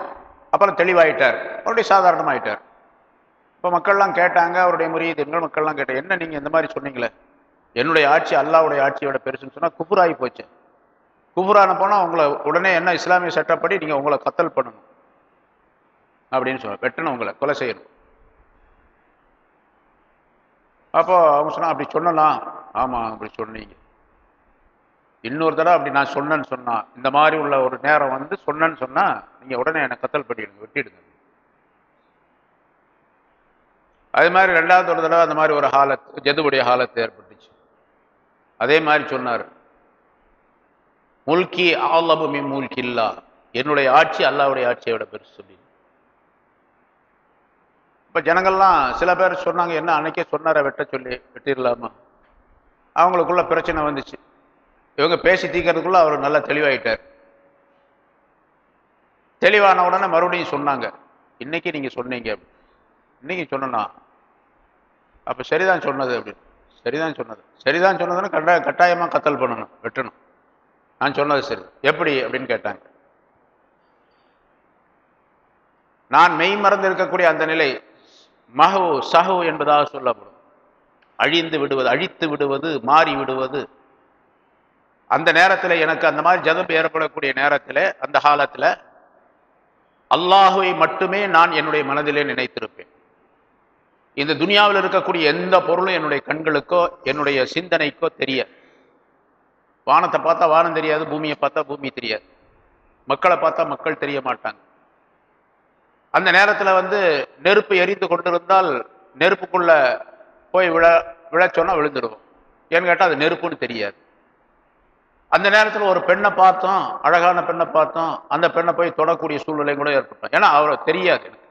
அப்புறம் தெளிவாயிட்டார். அவருடைய சாதாரணமாயிட்டார். இப்போ மக்கள்லாம் கேட்டாங்க அவருடைய முறியீதுங்கள் மக்கள்லாம் கேட்டாங்க என்ன நீங்கள் இந்த மாதிரி சொன்னீங்களே? என்னுடைய ஆட்சி அல்லாவுடைய ஆட்சியோட பெருசுன்னு சொன்னால் குபுராகி போச்சு. குபுரான போனால் உங்களை உடனே என்ன இஸ்லாமிய சட்டப்படி நீங்கள் உங்களை கத்தல் பண்ணணும். அப்படின்னு சொல்ல வெட்டணும் உங்களை கொலை செய்யணும். அப்போ அவங்க சொன்னா அப்படி சொல்லலாம். ஆமாம் அப்படி சொன்னீங்க. இன்னொரு தடவை அப்படி நான் சொன்னேன்னு சொன்னான் இந்த மாதிரி உள்ள ஒரு நேரம் வந்து சொன்னேன்னு சொன்னால் நீங்கள் உடனே என்னை கத்தல் பண்ணிடுங்க வெட்டிடுங்க. அதே மாதிரி ரெண்டாவது ஒரு தடவை அந்த மாதிரி ஒரு ஹாலத் ஜதுவுடைய ஹாலத்து ஏற்பட்டுச்சு. அதே மாதிரி சொன்னார். முல்கி ஆலபு மி மூல்கி இல்லா என்னுடைய ஆட்சி அல்லாவுடைய ஆட்சியை விட பெருசு அப்படின்னு இப்போ ஜனங்கள்லாம் சில பேர் சொன்னாங்க என்ன அன்னைக்கே சொன்னார வெட்ட சொல்லி வெட்டிடலாமா? அவங்களுக்குள்ள பிரச்சனை வந்துச்சு. இவங்க பேசி தீக்கிறதுக்குள்ள அவர் நல்லா தெளிவாயிட்டார். தெளிவான உடனே மறுபடியும் சொன்னாங்க. இன்னைக்கு நீங்க சொன்னீங்க. இன்னைக்கு சொன்னா அப்ப சரிதான் சொன்னது அப்படின்னு. சரிதான் சொன்னது. சரிதான் சொன்னதுன்னு கட்டாய கட்டாயமா கத்தல் பண்ணணும் வெட்டணும். நான் சொன்னது சரி. எப்படி? அப்படின்னு கேட்டாங்க. நான் மெய் மறந்து இருக்கக்கூடிய அந்த நிலை மஹு சஹோ என்பதாக சொல்லப்படும். அழிந்து விடுவது அழித்து விடுவது மாறி விடுவது. அந்த நேரத்தில் எனக்கு அந்த மாதிரி ஜதம் ஏற்படக்கூடிய நேரத்தில் அந்த காலத்தில் அல்லாஹுவை மட்டுமே நான் என்னுடைய மனதிலே நினைத்திருப்பேன். இந்த துனியாவில் இருக்கக்கூடிய எந்த பொருளும் என்னுடைய கண்களுக்கோ என்னுடைய சிந்தனைக்கோ தெரிய வானத்தை பார்த்தா வானம் தெரியாது பூமியை பார்த்தா பூமி தெரியாது. மக்களை பார்த்தா மக்கள் தெரிய மாட்டாங்க. அந்த நேரத்தில் வந்து நெருப்பு எரிந்து கொண்டிருந்தால் நெருப்புக்குள்ள போய் விழ விழச்சோன்னா விழுந்துடுவோம் ஏன்னு கேட்டால் அது நெருப்புன்னு தெரியாது. அந்த நேரத்தில் ஒரு பெண்ணை பார்த்தோம் அழகான பெண்ணை பார்த்தோம் அந்த பெண்ணை போய் தொடக்கூடிய சூழ்நிலை கூட ஏற்பட்டோம். ஏன்னா அவரை தெரியாது எனக்கு.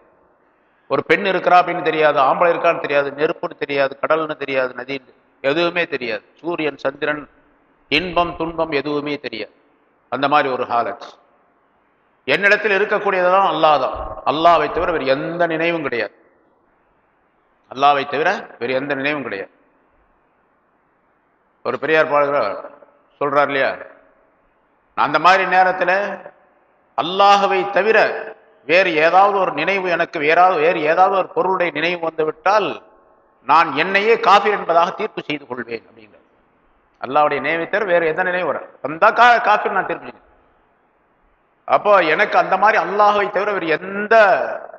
ஒரு பெண் இருக்கிறா அப்படின்னு தெரியாது ஆம்பளை இருக்கான்னு தெரியாது நெருப்புன்னு தெரியாது கடல்னு தெரியாது நதின்னு எதுவுமே தெரியாது. சூரியன் சந்திரன் இன்பம் துன்பம் எதுவுமே தெரியாது. அந்த மாதிரி ஒரு ஹாலட்ஸ் என்னிடத்தில் இருக்கக்கூடியதெல்லாம் அல்லாதான் அல்லாவை தவிர வேறு எந்த நினைவும் கிடையாது. அல்லாவை தவிர வேறு எந்த நினைவும் கிடையாது. ஒரு பெரியார் பாடகர் சொல்றார் இல்லையா? அந்த மாதிரி நேரத்தில் அல்லாஹவை தவிர வேறு ஏதாவது ஒரு நினைவு எனக்கு வேறாவது வேறு ஏதாவது ஒரு பொருளுடைய நினைவு வந்துவிட்டால் நான் என்னையே காஃபீர் என்பதாக தீர்ப்பு செய்து கொள்வேன் அப்படிங்கிற அல்லாவுடைய நினைவை தவிர வேறு எந்த நினைவு வர அந்த கா காஃபீர் நான் தீர்ப்பு செய்வேன். அப்போ எனக்கு அந்த மாதிரி அல்லாஹை தவிர வேறு எந்த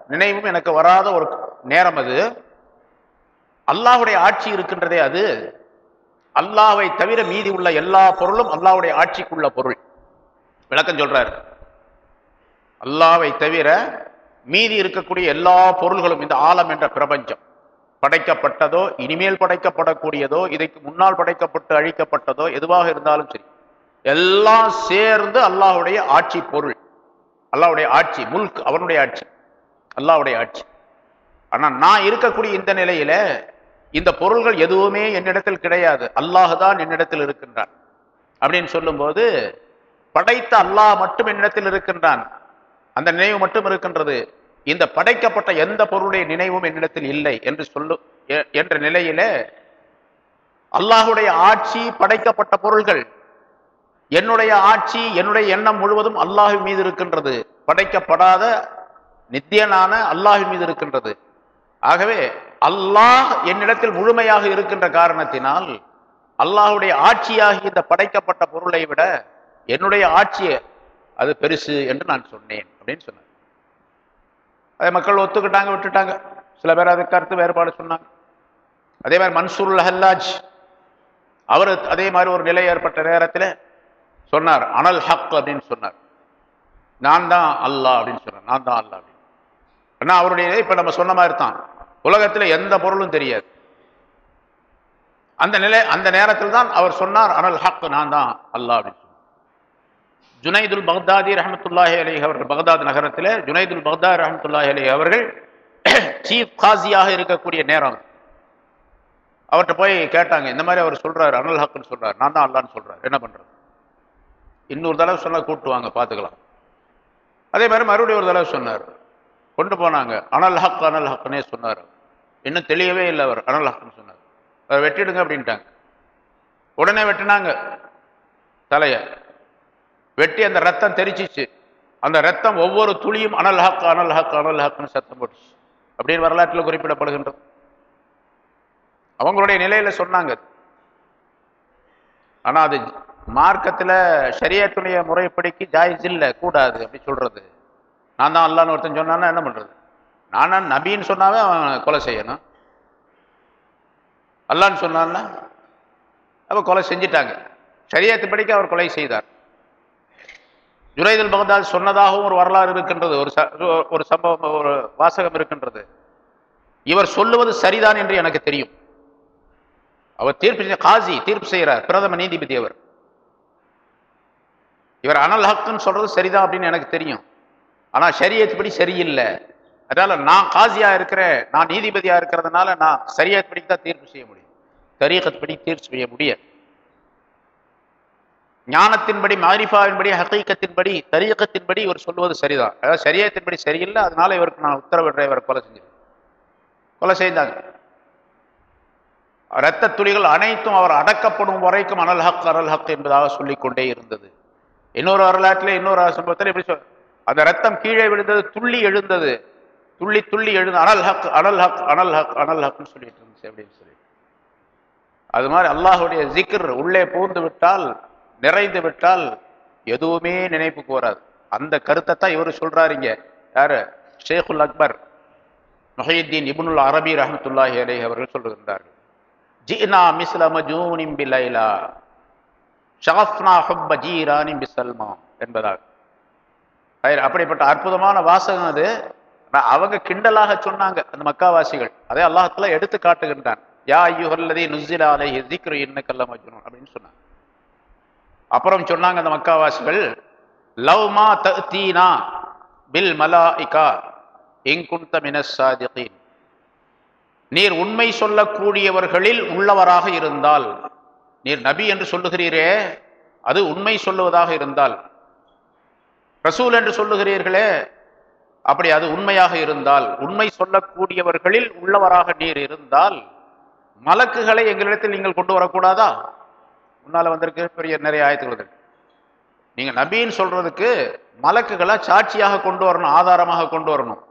நினைவும் எனக்கு வராத ஒரு நேரம் அது. அல்லாஹுடைய ஆட்சி இருக்கின்றதே அது. அல்லாவை தவிர மீதி உள்ள எல்லா பொருளும் அல்லாவுடைய ஆட்சிக்குள்ள பொருள். விளக்கம் சொல்றாரு. அல்லாவை தவிர மீதி இருக்கக்கூடிய எல்லா பொருள்களும் இந்த ஆலம் என்ற பிரபஞ்சம். படைக்கப்பட்டதோ இனிமேல் படைக்கப்படக்கூடியதோ இதைக்கு முன்னால் படைக்கப்பட்டு அழிக்கப்பட்டதோ எதுவாக இருந்தாலும் சரி. எல்லாம் சேர்ந்து அல்லாஹுடைய ஆட்சி பொருள். அல்லாவுடைய ஆட்சி முல்க் அவனுடைய ஆட்சி அல்லாவுடைய ஆட்சி. ஆனால் நான் இருக்கக்கூடிய இந்த நிலையில இந்த பொருள்கள் எதுவுமே என்னிடத்தில் கிடையாது. அல்லாஹுதான் என்னிடத்தில் இருக்கின்றான். அப்படின்னு சொல்லும்போது படைத்த அல்லாஹ் மட்டும் என்னிடத்தில் இருக்கின்றான். அந்த நினைவு மட்டும் இருக்கின்றது. இந்த படைக்கப்பட்ட எந்த பொருளுடைய நினைவும் என்னிடத்தில் இல்லை என்று சொல்லு என்ற நிலையில அல்லாஹுடைய ஆட்சி படைக்கப்பட்ட பொருள்கள் என்னுடைய ஆட்சி என்னுடைய எண்ணம் முழுவதும் அல்லாஹு மீது இருக்கின்றது. படைக்கப்படாத நித்தியனான அல்லாஹு மீது இருக்கின்றது. ஆகவே அல்லாஹ் என்னிடத்தில் முழுமையாக இருக்கின்ற காரணத்தினால் அல்லாஹுடைய ஆட்சியாகி இந்த படைக்கப்பட்ட பொருளை விட என்னுடைய ஆட்சியை அது பெருசு என்று நான் சொன்னேன் அப்படின்னு சொன்னார். அதை மக்கள் ஒத்துக்கிட்டாங்க விட்டுட்டாங்க. சில பேர் அதுக்கு கருத்து வேறுபாடு சொன்னாங்க. அதே மாதிரி மன்சூர் ஹல்லாஜ் அவர் அதே மாதிரி ஒரு நிலை ஏற்பட்ட நேரத்தில் சொன்னார் அனல் ஹக் அப்படின்னு சொன்னார். நான் தான் அல்லாஹ் அப்படின்னு சொன்னார். நான் தான் அல்லாஹ் அப்படின்னு. ஆனால் அவருடைய இப்ப நம்ம சொன்ன மாதிரி தான். உலகத்தில் எந்த பொருளும் தெரியாது. அந்த நிலை அந்த நேரத்தில் தான் அவர் சொன்னார் அனல் ஹக் நான் தான் அல்லாஹ் அப்படின்னு சொன்னார். ஜுனைதுல் பக்தாதி ரஹமத்துல்லாஹி அலி அவர்கள் பக்தாத் நகரத்தில் ஜுனைதுல் பக்தாதி ரஹமத்துல்லாஹி அலி அவர்கள் <clears throat> சீஃப் காசியாக இருக்கக்கூடிய நேரம் அவர்கிட்ட போய் கேட்டாங்க இந்த மாதிரி அவர் சொல்றாரு அனல் ஹக்குன்னு சொல்றாரு. நான் தான் அல்லான்னு சொல்றாரு. என்ன பண்றது? இன்னொரு தடவை சொன்னால் கூப்பிட்டு வாங்க பார்த்துக்கலாம் அதே மாதிரி மறுபடியும் ஒரு தடவை சொன்னார். கொண்டு போனாங்க. அனல் ஹக் அனல் ஹக்னே சொன்னார். இன்னும் தெளியவே இல்லை அவர். அனல் ஹக்னு சொன்னார். அதை வெட்டிடுங்க அப்படின்ட்டாங்க. உடனே வெட்டினாங்க. தலையை. வெட்டி அந்த ரத்தம் தெரிச்சிச்சு அந்த ரத்தம் ஒவ்வொரு துளியும் அனல் ஹக் அனல் ஹக் அனல் ஹக்னு சத்தம் போட்டுச்சு. அப்படின்னு வரலாற்றில் குறிப்பிடப்படுகின்றது. அவங்களுடைய நிலையில சொன்னாங்க. ஆனால் அது மார்க்கத்துல ஷரியத்துடைய முறைப்படிக்கு ஜாயிஸ் இல்லை கூடாது அப்படி சொல்றது. நான் தான் அல்லான்னு ஒருத்தன் சொன்னான்னா என்ன பண்றது? நானா நபின்னு சொன்னாவே அவன் கொலை செய்யணும். அல்லான்னு சொன்னான்னா அப்போ கொலை செஞ்சிட்டாங்க. ஷரியத்து படிக்க அவர் கொலை செய்தார். ஜுரைதல் பகதாத் சொன்னதாகவும் ஒரு வரலாறு இருக்கின்றது ஒரு ஒரு சம்பவம் ஒரு வாசகம் இருக்கின்றது. இவர் சொல்லுவது சரிதான் என்று எனக்கு தெரியும். அவர் தீர்ப்பு காசி தீர்ப்பு செய்கிறார் பிரதம நீதிபதி அவர். இவர் அனல் ஹக்குன்னு சொல்றது சரிதான் அப்படின்னு எனக்கு தெரியும். ஆனா படி சரியில்லை. அதனால நான் காசியா இருக்கிறேன் நான் நீதிபதியா இருக்கிறதுனால நான் சரியத்துப்படி படி தான் தீர்ப்பு செய்ய முடியும். தரீகத்துப்படி படி தீர்ப்பு செய்ய முடியாது. ஞானத்தின்படி மாரிஃபாவின்படி ஹக்கீக்கத்தின்படி தரீகத்தின்படி இவர் சொல்லுவது சரிதான். அதாவது சரியத்தின்படி சரியில்லை அதனால இவருக்கு நான் உத்தரவிடுறேன் இவர் கொலை செஞ்சு கொலை செய்தாங்க. இரத்த துளிகள் அனைத்தும் அவர் அடக்கப்படும் வரைக்கும் அனல் ஹக் அனல் ஹக் என்பதாக சொல்லிக்கொண்டே இருந்தது. இன்னொரு வரலாற்றில் இன்னொரு சம்பவத்தில் எப்படி சொல் அந்த ரத்தம் கீழே விழுந்தது துள்ளி எழுந்தது. துள்ளி துள்ளி எழுந்து அனல் ஹக் அனல் ஹக் அனல் ஹக் அனல் ஹக்னு சொல்லிட்டு இருந்துச்சு அப்படின்னு சொல்லி அது மாதிரி அல்லாஹுடைய ஜிக்ர் உள்ளே பூந்து விட்டால் நிறைந்து விட்டால் எதுவுமே நினைப்புக்கு வராது. அந்த கருத்தை தான் இவர் சொல்றாரு இங்க. யாரு? ஷேகுல் அக்பர். மொஹீத்தீன் இபுனுல் அரபி ரஹமத்துல்லாஹி அலைஹி அவர்கள் சொல்லுகின்றார்கள் ஜினா மிஸ்லம மஜூனிம் பிலைலா. ஷாஃப்னா ஹுப்ப ஜீரானி பிசல்மா என்பதாக. அப்படிப்பட்ட அற்புதமான வாசகம் அது. நான் அவங்க கிண்டலாக சொன்னாங்க அந்த மக்காவாசிகள். அதே அல்லாஹத்துல எடுத்து காட்டுகின்றான். யா ஐயுஹல்லதி நுஸ்ஸில அலைஹி ذிக்ரு இன்னக்கல்ல மஜ்னூன் அப்படின்னு சொன்னாங்க. அப்புறம் சொன்னாங்க அந்த மக்காவாசிகள் லவ் மா தீனா பில் மலாயிகா இங்குந்த மினஸ் நீர் உண்மை சொல்லக்கூடியவர்களில் உள்ளவராக இருந்தால் நீர் நபி என்று சொல்லுகிறீரே அது உண்மை சொல்லுவதாக இருந்தால். ரசூல் என்று சொல்லுகிறீர்களே அப்படி அது உண்மையாக இருந்தால். உண்மை சொல்லக்கூடியவர்களில் உள்ளவராக நீர் இருந்தால் மலக்குகளை எங்களிடத்தில் நீங்கள் கொண்டு வரக்கூடாதா? முன்னால் வந்திருக்க பெரிய நிறைய ஆயத்துக்கள் நீங்கள் நபின்னு சொல்றதுக்கு மலக்குகளை சாட்சியாக கொண்டு வரணும் ஆதாரமாக கொண்டு வரணும்.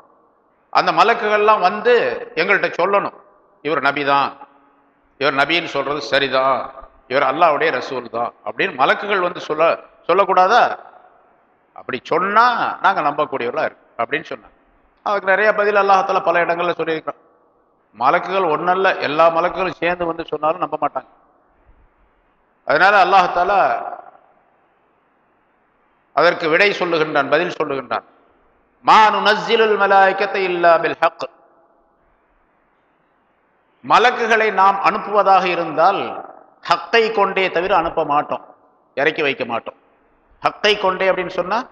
அந்த மலக்குகள்லாம் வந்து எங்கள்கிட்ட சொல்லணும். இவர் நபி தான் இவர் நபின்னு சொல்றது சரிதான். இவர் அல்லாவுடைய ரசூல் தான் அப்படின்னு மலக்குகள் வந்து சொல்ல சொல்லக்கூடாதா? அப்படி சொன்னா நாங்க நம்பக்கூடியவர்களா இருக்கு அப்படின்னு சொன்னாங்க. அதுக்கு நிறைய பதில் அல்லாஹால பல இடங்கள்ல சொல்லியிருக்கிறோம் மலக்குகள் ஒன்னல்ல எல்லா மலக்குகளும் சேர்ந்து வந்து சொன்னாலும் நம்ப மாட்டாங்க. அதனால அல்லாஹால அதற்கு விடை சொல்லுகின்றான் பதில் சொல்லுகின்றான். மானு நுனஸ்ஸிலுல் மலாய்க்கத்தை இல்லா பில் ஹக். மலக்குகளை நாம் அனுப்புவதாக இருந்தால் ஹக்கை கொண்டே தவிர அனுப்ப மாட்டோம். இறக்கி வைக்க மாட்டோம். ஹக்கை கொண்டே அப்படின்னு சொன்னால்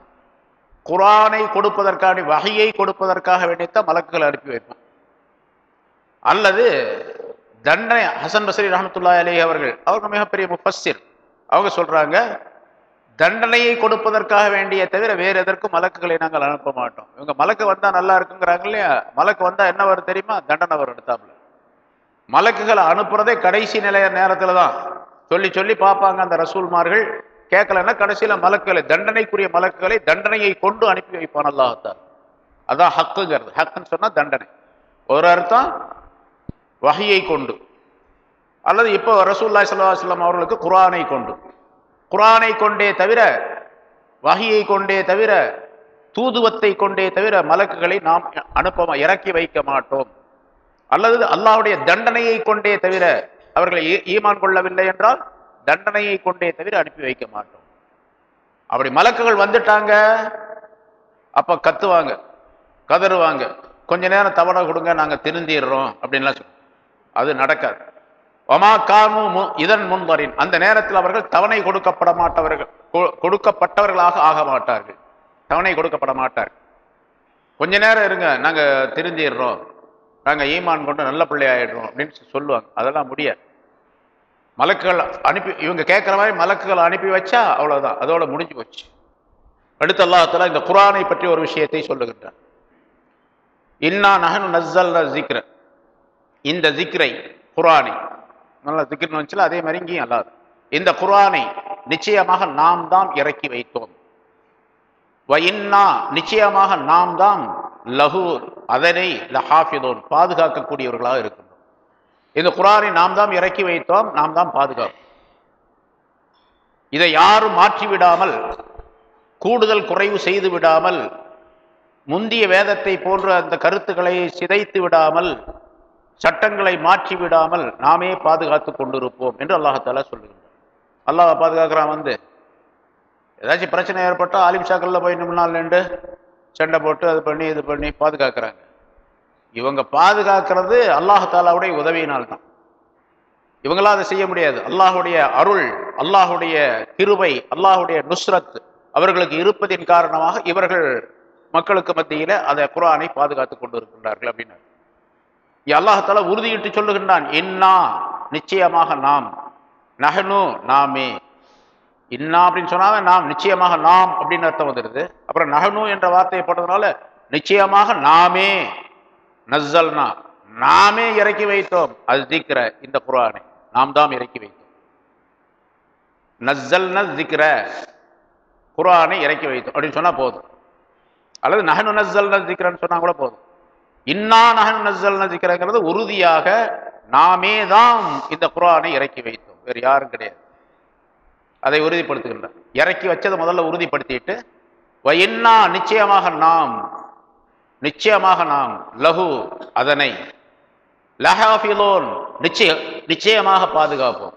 குரானை கொடுப்பதற்காக வகையை கொடுப்பதற்காக வேண்டித்தான் மலக்குகளை அனுப்பி வைப்போம். அல்லது தண்டனை ஹசன் பசரி ரஹமத்துல்லா அலி அவர்கள் அவங்க மிகப்பெரிய முஃபஸிர் அவங்க சொல்கிறாங்க தண்டனையை கொடுப்பதற்காக வேண்டிய தவிர வேறு எதற்கும் மலக்குகளை நாங்கள் அனுப்ப மாட்டோம். இவங்க மலக்கு வந்தால் நல்லா இருக்குங்கிறாங்க இல்லையா? மலக்கு வந்தால் என்ன வரும் தெரியுமா? தண்டனை வரும் எடுத்தாப்புல. மலக்குகளை அனுப்புறதே கடைசி நிலைய நேரத்துல தான். சொல்லி சொல்லி பார்ப்பாங்க அந்த ரசூல்மார்கள். கேட்கலன்னா கடைசியில மலக்குகளை தண்டனைக்குரிய மலக்குகளை தண்டனையை கொண்டு அனுப்பி வைப்பான் அல்லாஹான் அதான் ஹக்குங்கிறது. ஹக்குன்னு சொன்னா தண்டனை. ஒரு அர்த்தம் வகையை கொண்டு. அல்லது இப்போ ரசூல்லாய் சல்லாஹ் அவர்களுக்கு குரானை கொண்டு. குரானை கொண்டே தவிர வகையை கொண்டே தவிர தூதுவத்தை கொண்டே தவிர மலக்குகளை நாம் அனுப்ப இறக்கி வைக்க மாட்டோம். அல்லது அல்லாவுடைய தண்டனையை கொண்டே தவிர அவர்களை ஈமான் கொள்ளவில்லை என்றால் தண்டனையை கொண்டே தவிர அனுப்பி வைக்க மாட்டோம். அப்படி மலக்குகள் வந்துட்டாங்க அப்ப கத்துவாங்க கதறுவாங்க. கொஞ்ச நேரம் தவணை கொடுங்க நாங்க திருந்திடுறோம் அப்படின்லாம் சொல்லுவோம் அது நடக்காது. ஒமா காமும் மு- இதன் முன்வரின். அந்த நேரத்தில் அவர்கள் தவணை கொடுக்கப்பட மாட்டவர்கள் கொ- கொடுக்கப்பட்டவர்களாக ஆக மாட்டார்கள். தவணை கொடுக்கப்பட மாட்டார்கள். கொஞ்ச நேரம் இருங்க நாங்க திருந்திடுறோம். நாங்க ஈமான் கொண்டு நல்ல பிள்ளை ஆயிடுறோம் அப்படின்னு சொல்லுவாங்க. அதெல்லாம் முடியாது. மலக்குகள் அனுப்பி இவங்க கேட்குற மாதிரி மலக்குகள் அனுப்பி வச்சா அவ்வளோதான் அதோட முடிஞ்சு போச்சு. அடுத்த அல்லாத்தில் இந்த குரானை பற்றி ஒரு விஷயத்தை சொல்லுகின்றார் இன்னா நகன் நஸ்ஸல் ஜிக்ர இந்த ஜிக்ரை குரானை நல்ல ஜிக்ர்னு வந்துச்சுல அதே மாதிரி இங்கேயும் அல்லாது இந்த குரானை நிச்சயமாக நாம் தான் இறக்கி வைத்தோம். வயின்னா நிச்சயமாக நாம் தான் லஹு அதனை லஹாஃபிதோன் பாதுகாக்கக்கூடியவர்களாக இருக்கும் இந்த குரானை நாம் தான் இறக்கி வைத்தோம் நாம் தான் பாதுகாப்போம். இதை யாரும் மாற்றி விடாமல் கூடுதல் குறைவு செய்து விடாமல் முந்திய வேதத்தை போன்ற அந்த கருத்துக்களை சிதைத்து விடாமல் சட்டங்களை மாற்றி விடாமல் நாமே பாதுகாத்து கொண்டிருப்போம் என்று அல்லாஹால சொல்லுகின்றார் அல்லாஹ் பாதுகாக்கிறான் வந்து. ஏதாச்சும் பிரச்சனை ஏற்பட்டால் ஆலிம் ஷாக்கள்ல போய் நிமிடங்கள் நின்று சண்டை போட்டு அது பண்ணி இது பண்ணி பாதுகாக்கிறாங்க. இவங்க பாதுகாக்கிறது அல்லாஹாலாவுடைய உதவியினால் தான் இவங்களாம் அதை செய்ய முடியாது. அல்லாஹுடைய அருள் அல்லாஹுடைய கிருபை அல்லாஹுடைய நுஸ்ரத் அவர்களுக்கு இருப்பதின் காரணமாக இவர்கள் மக்களுக்கு மத்தியில் அதை குரானை பாதுகாத்து கொண்டு இருக்கின்றார்கள் அப்படின்னு அல்லாஹால உறுதியிட்டு சொல்லுகின்றான் இன்னா நிச்சயமாக நாம். நகனு நாமே. இன்னா அப்படின்னு சொன்னாலும் நாம் நிச்சயமாக நாம் அப்படின்னு அர்த்தம் வந்துடுது. அப்புறம் நகனு என்ற வார்த்தையை போட்டதுனால நிச்சயமாக நாமே. நஸ்ஸல்னா நாமே இறக்கி வைத்தோம். அது திக்கிற இந்த குரானை நாம் தான் இறக்கி வைத்தோம். நஸ்ஸல்ன திக்கிற குரானை இறக்கி வைத்தோம். அப்படின்னு சொன்னா போதும். அல்லது நகனு நஸ்ஸல்ன திக்கிறன்னு சொன்னா கூட போதும். இன்னா நகனு நஸ்ஸல்ன திக்கிறங்கிறது உறுதியாக நாமே தான் இந்த குரானை இறக்கி வைத்தோம். வேறு யாரும் கிடையாது. அதை உறுதிப்படுத்துகின்றார் இறக்கி வச்சதை முதல்ல உறுதிப்படுத்திட்டு இன்னா நிச்சயமாக நாம் நிச்சயமாக நாம் லகு அதனை லஹாஃபிலோன் நிச்சய நிச்சயமாக பாதுகாப்போம்.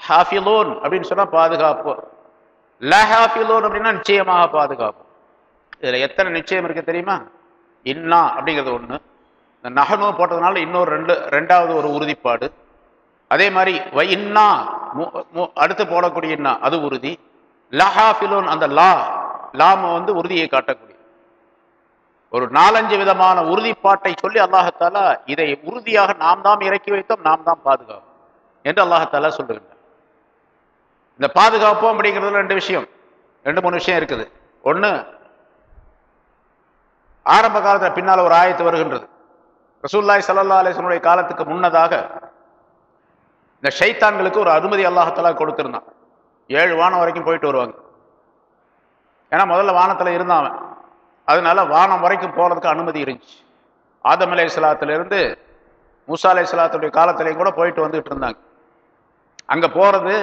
ஹாஃபிலோன் அப்படின்னு சொன்னால் பாதுகாப்போம் லஹாஃபிலோன் அப்படின்னா நிச்சயமாக பாதுகாப்போம் இதில் எத்தனை நிச்சயம் இருக்குது தெரியுமா? இன்னா அப்படிங்கிறது ஒன்று இந்த நகனு போட்டதுனால இன்னொரு ரெண்டு ரெண்டாவது ஒரு உறுதிப்பாடு. அதே மாதிரி வை இன்னா அடுத்து போடக்கூடிய இன்னா அது உறுதி. லஹாஃபிலோன் அந்த லா லாம வந்து உறுதியை காட்டக்கூடிய ஒரு நாலஞ்சு விதமான உறுதிப்பாட்டை சொல்லி அல்லாஹத்தால இதை உறுதியாக நாம் தான் இறக்கி வைத்தோம் நாம் தான் பாதுகாப்போம் என்று அல்லாஹத்தால சொல்லுகின்றார். இந்த பாதுகாப்போம் அப்படிங்கிறதுல ரெண்டு விஷயம் ரெண்டு மூணு விஷயம் இருக்குது. ஒன்று ஆரம்ப காலத்தில் பின்னால் ஒரு ஆயத்து வருகின்றது. ரசூல்லாய் சல்லா அலிஸ்வனுடைய காலத்துக்கு முன்னதாக இந்த ஷைத்தான்களுக்கு ஒரு அனுமதி அல்லாஹத்தால கொடுத்துருந்தான். ஏழு வானம் வரைக்கும் போயிட்டு வருவாங்க. ஏன்னா முதல்ல வானத்தில் இருந்தான் அவன். அதனால வானம் வரைக்கும் போகிறதுக்கு அனுமதி இருந்துச்சு. ஆதம் அலை இஸ்லாத்திலிருந்து மூசா அலை இஸ்லாத்துடைய காலத்திலையும் கூட போயிட்டு வந்துட்டு இருந்தாங்க. அங்கே போகிறது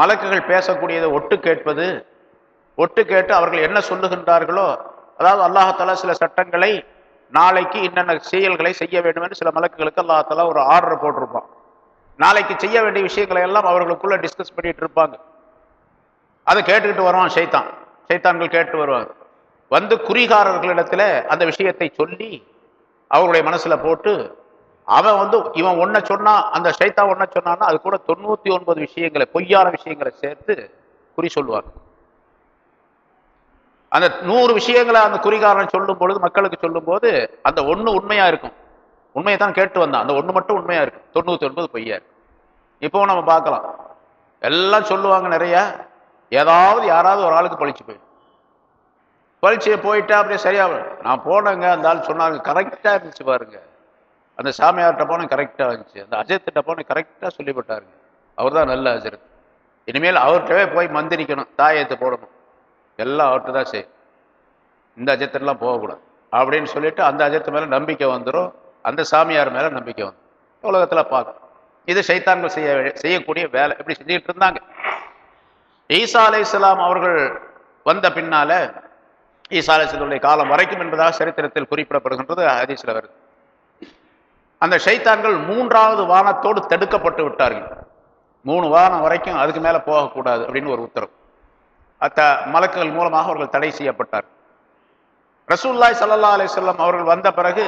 மலக்குகள் பேசக்கூடியதை ஒட்டு கேட்பது ஒட்டு கேட்டு அவர்கள் என்ன சொல்லுகின்றார்களோ அதாவது அல்லாஹால சில சட்டங்களை நாளைக்கு என்னென்ன செயல்களை செய்ய வேண்டும் என்று சில மலக்குகளுக்கு அல்லாஹால ஒரு ஆர்டர் போட்டிருப்பான். நாளைக்கு செய்ய வேண்டிய விஷயங்களை எல்லாம் அவர்களுக்குள்ள டிஸ்கஸ் பண்ணிட்டு இருப்பாங்க. அதை கேட்டுக்கிட்டு வருவான் சைத்தான் சைத்தான்கள் கேட்டு வருவாங்க. வந்து குறிகாரர்களிடத்துல அந்த விஷயத்தை சொல்லி அவருடைய மனசுல போட்டு அவன் வந்து இவன் ஒன்ன சொன்னா அந்த ஷைத்தா ஒன்ன சொன்னான்னா அது கூட தொண்ணூத்தி ஒன்பது விஷயங்களை பொய்யான விஷயங்களை சேர்த்து குறி சொல்லுவார் அந்த நூறு விஷயங்களை அந்த குறிகாரன் சொல்லும் பொழுது மக்களுக்கு சொல்லும் போது அந்த ஒண்ணு உண்மையா இருக்கும். உண்மையை தான் கேட்டு வந்தான். அந்த ஒண்ணு மட்டும் உண்மையா இருக்கும். தொண்ணூத்தி ஒன்பது பொய்யா இருக்கும். இப்போ நம்ம பார்க்கலாம். எல்லாம் சொல்லுவாங்க நிறைய. ஏதாவது யாராவது ஒரு ஆளுக்கு பழிச்சு போயிடும். பரீட்சையை போயிட்டா அப்படியே சரியாகும். நான் போனேங்க அந்த ஆள் சொன்னாங்க கரெக்டாக இருந்துச்சு பாருங்க. அந்த சாமியார்கிட்ட போனேன் கரெக்டாக இருந்துச்சு. அந்த அஜயத்திட்ட போனேன் கரெக்டாக சொல்லிவிட்டாருங்க அவர் தான் நல்ல அஜரத் இனிமேல் அவர்கிட்டவே போய் மந்திரிக்கணும் தாயத்தை போடணும். எல்லாம் அவர்கிட்ட தான் செய்யும் இந்த அஜயத்திலாம் போகக்கூடாது. அப்படின்னு சொல்லிட்டு அந்த அஜயத்து மேலே நம்பிக்கை வந்துடும் அந்த சாமியார் மேலே நம்பிக்கை வந்துடும் உலகத்தில் பார்க்கும் இது சைத்தான்கள் செய்ய செய்யக்கூடிய வேலை. எப்படி செஞ்சுக்கிட்டு இருந்தாங்க. ஈசா அலை இஸ்லாம் அவர்கள் வந்த பின்னால ஈசாலசனுடைய காலம் வரைக்கும் என்பதாக சரித்திரத்தில் குறிப்பிடப்படுகின்றது ஹதீஸில் வருது. அந்த ஷைத்தான்கள் மூன்றாவது வானத்தோடு தடுக்கப்பட்டு விட்டார்கள். மூணு வானம் வரைக்கும் அதுக்கு மேலே போகக்கூடாது அப்படின்னு ஒரு உத்தரவு. அத்த மலக்குகள் மூலமாக அவர்கள் தடை செய்யப்பட்டார் ரசூல்லாய் சல்லா அலிசல்லாம் அவர்கள் வந்த பிறகு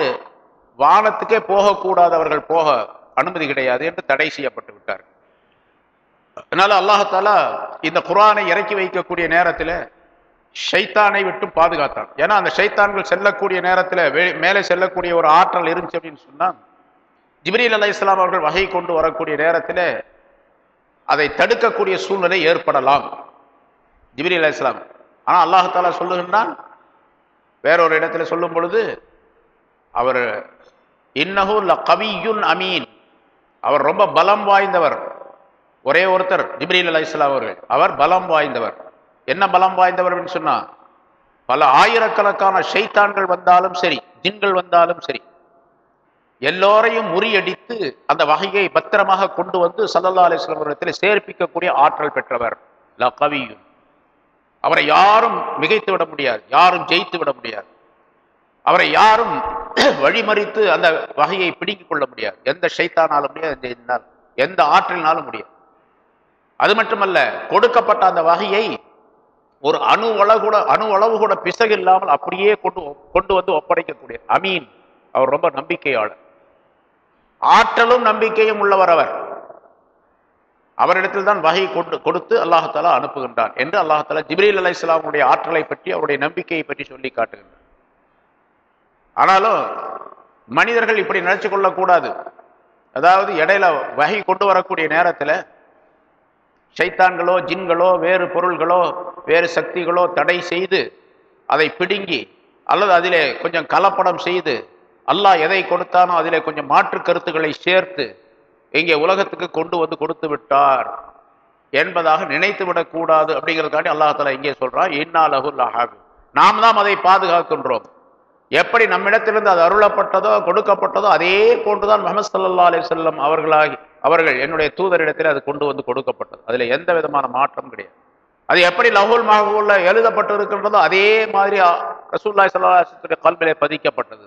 வானத்துக்கே போகக்கூடாது அவர்கள் போக அனுமதி கிடையாது என்று தடை செய்யப்பட்டு விட்டார் அதனால அல்லாஹாலா இந்த குரானை இறக்கி வைக்கக்கூடிய நேரத்தில் ஷைத்தானை விட்டு பாதுகாத்தான். ஏன்னா அந்த ஷைத்தான்கள் செல்லக்கூடிய நேரத்தில் மேலே செல்லக்கூடிய ஒரு ஆற்றல் இருந்துச்சு அப்படின்னு சொன்னால் ஜிப்ரீல் அலி இஸ்லாம் அவர்கள் வகை கொண்டு வரக்கூடிய நேரத்தில் அதை தடுக்கக்கூடிய சூழ்நிலை ஏற்படலாம். ஜிப்ரி அலி இஸ்லாம் ஆனால் அல்லாஹாலா சொல்லுகின்றான் வேறொரு இடத்துல சொல்லும் பொழுது அவர் இன்னஹு கவியுன் அமீன். அவர் ரொம்ப பலம் வாய்ந்தவர். ஒரே ஒருத்தர் ஜிப்ரீல் அலி இஸ்லாம் அவர்கள். அவர் பலம் வாய்ந்தவர். என்ன பலம் வாய்ந்தவர் அப்படின்னு சொன்னா பல ஆயிரக்கணக்கான ஷைத்தான்கள் வந்தாலும் சரி ஜின்கள் வந்தாலும் சரி எல்லோரையும் முறியடித்து அந்த வகையை பத்திரமாக கொண்டு வந்து சல்லல்லா அலிஸ்லாம் சேர்ப்பிக்கக்கூடிய ஆற்றல் பெற்றவர். கவியும் அவரை யாரும் மிகைத்து விட முடியாது யாரும் ஜெயித்து விட முடியாது. அவரை யாரும் <clears throat> வழிமறித்து அந்த வகையை பிடுங்கிக் கொள்ள முடியாது. எந்த ஷைத்தானாலும் முடியாது எந்த ஆற்றலினாலும் முடியாது. அது மட்டுமல்ல கொடுக்கப்பட்ட அந்த வகையை ஒரு அணு அளவு கூட அணு அளவு கூட பிசகு இல்லாமல் அப்படியே கொண்டு கொண்டு வந்து ஒப்படைக்கக்கூடிய அமீன் அவர் ரொம்ப நம்பிக்கையாளர். ஆற்றலும் நம்பிக்கையும் உள்ளவர் அவர். அவரிடத்தில் தான் வகை கொண்டு கொடுத்து அல்லாஹாலா அனுப்புகின்றான் என்று அல்லாஹாலா ஜிப்ரீல் அலி இஸ்லாமுடைய ஆற்றலை பற்றி அவருடைய நம்பிக்கையை பற்றி சொல்லி காட்டுகின்றான். ஆனாலும் மனிதர்கள் இப்படி நினைச்சு கொள்ளக்கூடாது. அதாவது இடையில வகை கொண்டு வரக்கூடிய நேரத்தில் சைத்தான்களோ ஜின்களோ வேறு பொருள்களோ வேறு சக்திகளோ தடை செய்து அதை பிடுங்கி அல்லது அதிலே கொஞ்சம் கலப்படம் செய்து அல்லாஹ் எதை கொடுத்தானோ அதிலே கொஞ்சம் மாற்று கருத்துக்களை சேர்த்து இங்கே உலகத்துக்கு கொண்டு வந்து கொடுத்து விட்டார் என்பதாக நினைத்து விடக்கூடாது அப்படிங்கிறதுக்காண்டி அல்லாஹால இங்கே சொல்றான் இன்னாலகுல் அஹாபி. நாம் தான் அதை பாதுகாக்கின்றோம். எப்படி நம்மிடத்திலிருந்து அது அருளப்பட்டதோ கொடுக்கப்பட்டதோ அதே போன்றுதான் முகமது சல்லா அலி செல்லம் அவர்களாகி அவர்கள் என்னுடைய தூதரிடத்தில் அது கொண்டு வந்து கொடுக்கப்பட்டது. அதுல எந்த விதமான மாற்றம் கிடையாது. அது எப்படி லஹுல் மஹூல்ல எழுதப்பட்டு இருக்கின்றதோ அதே மாதிரி ரசூல்லாய் சல்லாஹுடைய கல்விலே பதிக்கப்பட்டது.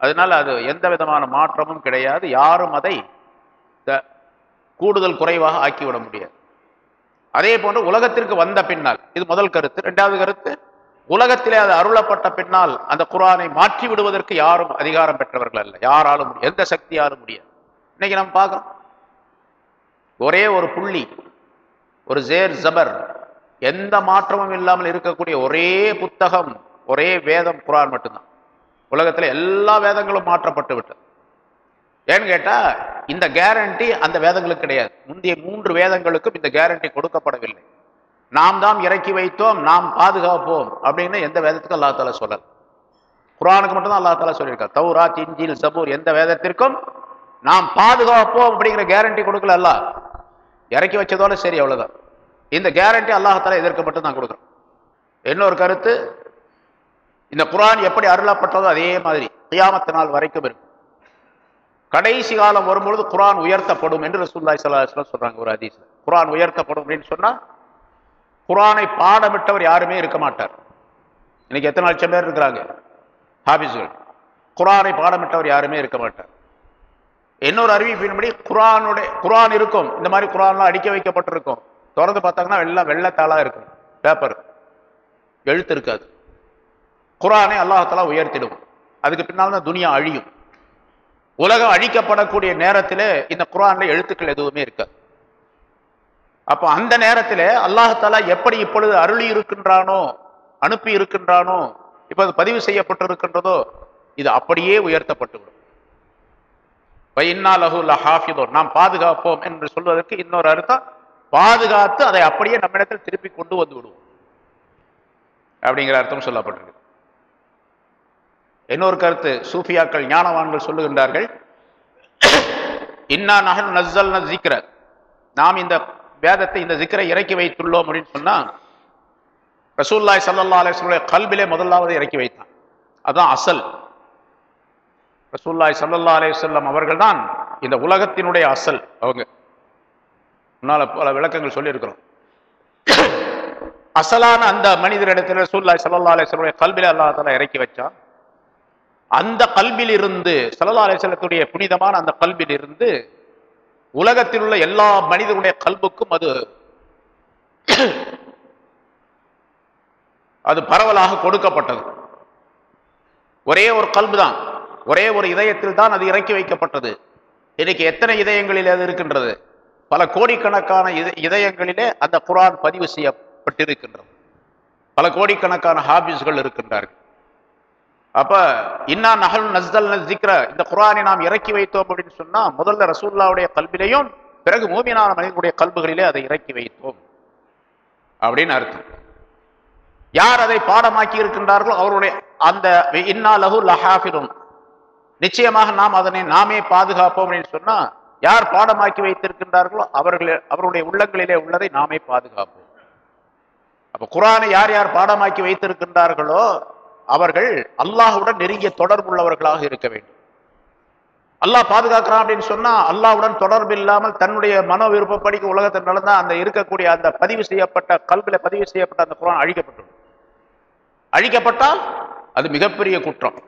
அதனால் அது எந்த விதமான மாற்றமும் கிடையாது. யாரும் அதை கூடுதல் குறைவாக ஆக்கிவிட முடியாது. அதே போன்று உலகத்திற்கு வந்த பின்னால் இது முதல் கருத்து. ரெண்டாவது கருத்து உலகத்திலே அது அருளப்பட்ட பின்னால் அந்த குரானை மாற்றி விடுவதற்கு யாரும் அதிகாரம் பெற்றவர்கள் அல்ல. யாராலும் முடியும் எந்த சக்தியாலும் முடியாது. இன்னைக்கு நம்ம பார்க்கிறோம் ஒரே ஒரு புள்ளி ஒரு ஜேர் ஜபர் எந்த மாற்றமும் இல்லாமல் இருக்கக்கூடிய ஒரே புத்தகம் ஒரே வேதம் குரான் மட்டும்தான். உலகத்தில் எல்லா வேதங்களும் மாற்றப்பட்டு விட்டது. ஏன்னு கேட்டால் இந்த கேரண்டி அந்த வேதங்களுக்கு கிடையாது. முந்தைய மூன்று வேதங்களுக்கும் இந்த கேரண்டி கொடுக்கப்படவில்லை. நாம் தான் இறக்கி வைத்தோம் நாம் பாதுகாப்போம் அப்படின்னு எந்த வேதத்துக்கும் அல்லா தாலா சொல்லல. குரானுக்கு மட்டும்தான் அல்லா தாலா சொல்லியிருக்கார். தௌரா திஞ்சில் சபூர் எந்த வேதத்திற்கும் நாம் பாதுகாப்போம் அப்படிங்கிற கேரண்டி கொடுக்கல அல்ல இறக்கி வச்சதோட சரி அவ்வளோதான் இந்த கேரண்டி அல்லாஹால எதிர்க்கப்பட்டு தான் கொடுக்குறோம் இன்னொரு கருத்து இந்த குரான் எப்படி அருளப்பட்டதோ அதே மாதிரி கியாமத்து நாள் வரைக்கும் இருக்கும். கடைசி காலம் வரும்பொழுது குரான் உயர்த்தப்படும் என்று ரசூல்லாய் சல்லா சொல்றாங்க ஒரு அதிசயம் குரான் உயர்த்தப்படும் அப்படின்னு சொன்னா குரானை பாடமிட்டவர் யாருமே இருக்க மாட்டார். இன்னைக்கு எத்தனை லட்சம் பேர் இருக்கிறாங்க? ஹாபிஸ்கள் குரானை பாடமிட்டவர் யாருமே இருக்க மாட்டார். இன்னொரு அறிவிப்பின்படி குரானுடைய குரான் இருக்கும். இந்த மாதிரி குரான்லாம் அடிக்க வைக்கப்பட்டிருக்கும். திறந்து பார்த்தாங்கன்னா எல்லாம் வெள்ளத்தாளாக இருக்கும். பேப்பர் எழுத்து இருக்காது. குரானை அல்லாஹாலா உயர்த்திடும். அதுக்கு பின்னால் தான் துனியா அழியும். உலகம் அழிக்கப்படக்கூடிய நேரத்தில் இந்த குரான்ல எழுத்துக்கள் எதுவுமே இருக்காது. அப்போ அந்த நேரத்தில் அல்லாஹாலா எப்படி இப்பொழுது அருளி இருக்கின்றானோ அனுப்பி இருக்கின்றானோ இப்போ அது பதிவு செய்யப்பட்டிருக்கின்றதோ இது அப்படியே உயர்த்தப்பட்டுவிடும் நாம் பாதுகாப்போம் என்று சொல்வதற்கு இன்னொரு அர்த்தம் பாதுகாத்து அதை அப்படியே நம்மிடத்தில் திருப்பி கொண்டு வந்து விடுவோம். அப்படிங்கிற அர்த்தம் சொல்லப்பட்டிருக்கு. இன்னொரு கருத்து சூஃபியாக்கள் ஞானவான்கள் சொல்லுகின்றார்கள் இன்னா நகல் நஸ்ஸல் ஜிக்ர நாம் இந்த வேதத்தை இந்த ஜிக்கரை இறக்கி வைத்துள்ளோம் அப்படின்னு சொன்னா ரசூல்லாய் சல்லா அலிஸ்லுடைய கல்விலே முதலாவது இறக்கி வைத்தான். அதுதான் அசல். ரசூல்லாய் சல்லா அலிசல்லம் அவர்கள் தான் இந்த உலகத்தினுடைய அசல். அவங்க. முன்னால பல விளக்கங்கள் சொல்லியிருக்கிறோம். அசலான அந்த மனிதரிடத்தில் ரசூல்லாய் சல்லா அலிஸ்லுடைய கல்விலே அல்லா தலா இறக்கி வச்சா அந்த கல்வியில் இருந்து சல்லா அலிசல்லத்துடைய புனிதமான அந்த கல்வியில் இருந்து உலகத்தில் உள்ள எல்லா மனிதனுடைய கல்புக்கும் அது அது பரவலாக கொடுக்கப்பட்டது. ஒரே ஒரு கல்பு தான் ஒரே ஒரு இதயத்தில் தான் அது இறக்கி வைக்கப்பட்டது. இன்னைக்கு எத்தனை இதயங்களில் அது இருக்கின்றது? பல கோடிக்கணக்கான இதயங்களிலே அந்த குரான் பதிவு செய்யப்பட்டிருக்கின்றது. பல கோடிக்கணக்கான ஹாபிஸ்கள் இருக்கின்றார்கள். அப்ப இன்னா நகல் நஸ்தல் நஸ்திக்ர இந்த குரானை நாம் இறக்கி வைத்தோம் அப்படின்னு சொன்னா முதல்ல ரசூல்லாவுடைய கல்விலையும் பிறகு மூமினான மனிதனுடைய கல்புகளிலே அதை இறக்கி வைத்தோம். அப்படின்னு அர்த்தம். யார் அதை பாடமாக்கி இருக்கின்றார்களோ அவருடைய அந்த இன்னா லஹு லஹாஃபிரும் நிச்சயமாக நாம் அதனை நாமே பாதுகாப்போம் அப்படின்னு சொன்னா யார் பாடமாக்கி வைத்திருக்கின்றார்களோ அவர்கள் அவருடைய உள்ளங்களிலே உள்ளதை நாமே பாதுகாப்போம். அப்ப குரானை யார் யார் பாடமாக்கி வைத்திருக்கின்றார்களோ அவர்கள் அல்லாஹுடன் நெருங்கிய தொடர்புள்ளவர்களாக இருக்க வேண்டும். அல்லாஹ் பாதுகாக்கிறான் அப்படின்னு சொன்னா அல்லாவுடன் தொடர்பு இல்லாமல் தன்னுடைய மனோ விருப்பப்படிக்கு உலகத்தில் நடந்தா அந்த இருக்கக்கூடிய அந்த பதிவு செய்யப்பட்ட கல்வில பதிவு செய்யப்பட்ட அந்த குரான் அழிக்கப்பட்டுள்ளது அழிக்கப்பட்டால் அது மிகப்பெரிய குற்றம்.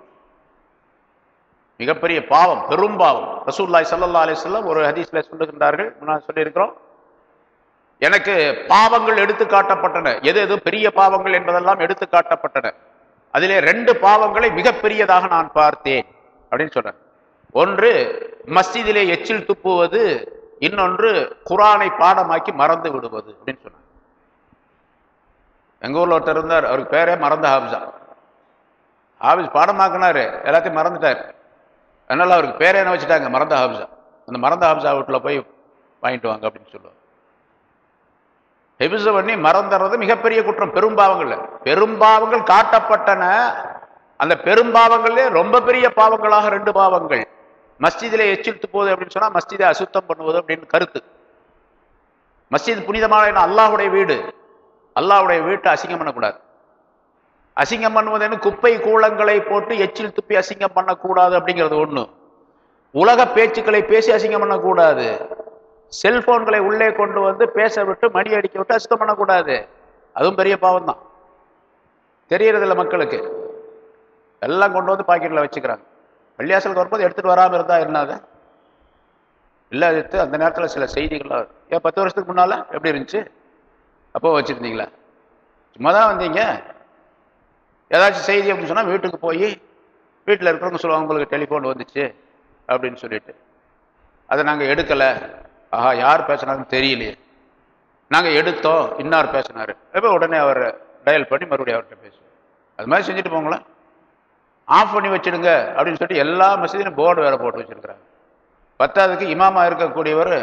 மிகப்பெரிய பாவம் பெரும் பாவம். ரசூல்லாய் சல்லா அலிஸ்லாம் ஒரு ஹதீஸ்ல சொல்லுகின்றார்கள். முன்னாடி சொல்லியிருக்கிறோம். எனக்கு பாவங்கள் எடுத்து காட்டப்பட்டன. எது எது? பெரிய பாவங்கள் என்பதெல்லாம் எடுத்து காட்டப்பட்டன. அதிலே ரெண்டு பாவங்களை மிகப்பெரியதாக நான் பார்த்தேன் அப்படின்னு சொன்னேன் ஒன்று மஸ்ஜிதிலே எச்சில் துப்புவது இன்னொன்று குரானை பாடமாக்கி மறந்து விடுவது அப்படின்னு சொன்னாங்க எங்கள் ஊரில் ஒருத்தர் இருந்தார். அவருக்கு பேரே மறந்த ஹாபிஸா ஹாபிஸ் பாடமாக்குனாரு. எல்லாத்தையும் மறந்துட்டார். அதனால் அவருக்கு பேர் என்ன வச்சுட்டாங்க? மறந்த ஹாப்ஸா அந்த மறந்த ஹாப்ஸா வீட்டில் போய் வாங்கிட்டு வாங்க அப்படின்னு சொல்லுவாங்க. ஹெபிச பண்ணி மறந்துறது மிகப்பெரிய குற்றம். பெரும்பாவங்கள் பெரும்பாவங்கள் காட்டப்பட்டன. அந்த பெரும்பாவங்களே ரொம்ப பெரிய பாவங்களாக ரெண்டு பாவங்கள். மஸ்ஜிதிலே எச்சில் துப்புவது அப்படின்னு சொன்னா மஸ்ஜிதை அசுத்தம் பண்ணுவது அப்படின்னு கருத்து. மஸ்ஜித் புனிதமான அல்லாஹுடைய வீடு. அல்லாஹ்வுடைய வீட்டை அசிங்கம் பண்ணக்கூடாது. அசிங்கம் பண்ணுவதுன்னு குப்பை கூளங்களை போட்டு எச்சில் துப்பி அசிங்கம் பண்ணக்கூடாது அப்படிங்கிறது ஒன்று உலக பேச்சுக்களை பேசி அசிங்கம் பண்ணக்கூடாது. செல்போன்களை உள்ளே கொண்டு வந்து பேச விட்டு மணி அடிக்க விட்டு அசுத்தம் பண்ணக்கூடாது. அதுவும் பெரிய பாவம் தான். தெரியறதில்ல மக்களுக்கு. எல்லாம் கொண்டு வந்து பாக்கெட்டில் வச்சுக்கிறாங்க. வெள்ளியாசலுக்கு வரும்போது எடுத்துகிட்டு வராமல் இருந்தா என்னது? இல்லை எடுத்து அந்த நேரத்தில் சில செய்திகள்லாம் ஏன் பத்து வருஷத்துக்கு முன்னால்? எப்படி இருந்துச்சு? அப்போ வச்சுருந்தீங்களா? சும்மா தான் வந்தீங்க. ஏதாச்சும் செய்தி அப்படின்னு சொன்னால் வீட்டுக்கு போய் வீட்டில் இருக்கிறவங்க சொல்லுவாங்க உங்களுக்கு டெலிஃபோன் வந்துச்சு அப்படின்னு சொல்லிட்டு. அதை நாங்கள் எடுக்கலை. ஆஹா யார் பேசுனாருன்னு தெரியலையே. நாங்கள் எடுத்தோம் இன்னார் பேசினார். எப்போ உடனே அவர் டயல் பண்ணி மறுபடியும் அவர்கிட்ட பேசுவோம். அது மாதிரி செஞ்சுட்டு போங்களேன். ஆஃப் பண்ணி வச்சிடுங்க அப்படின்னு சொல்லிட்டு எல்லா மசதியும் போர்டு வேறு போட்டு வச்சுருக்கிறாங்க. பத்தாவதுக்கு இமாமா இருக்கக்கூடியவர்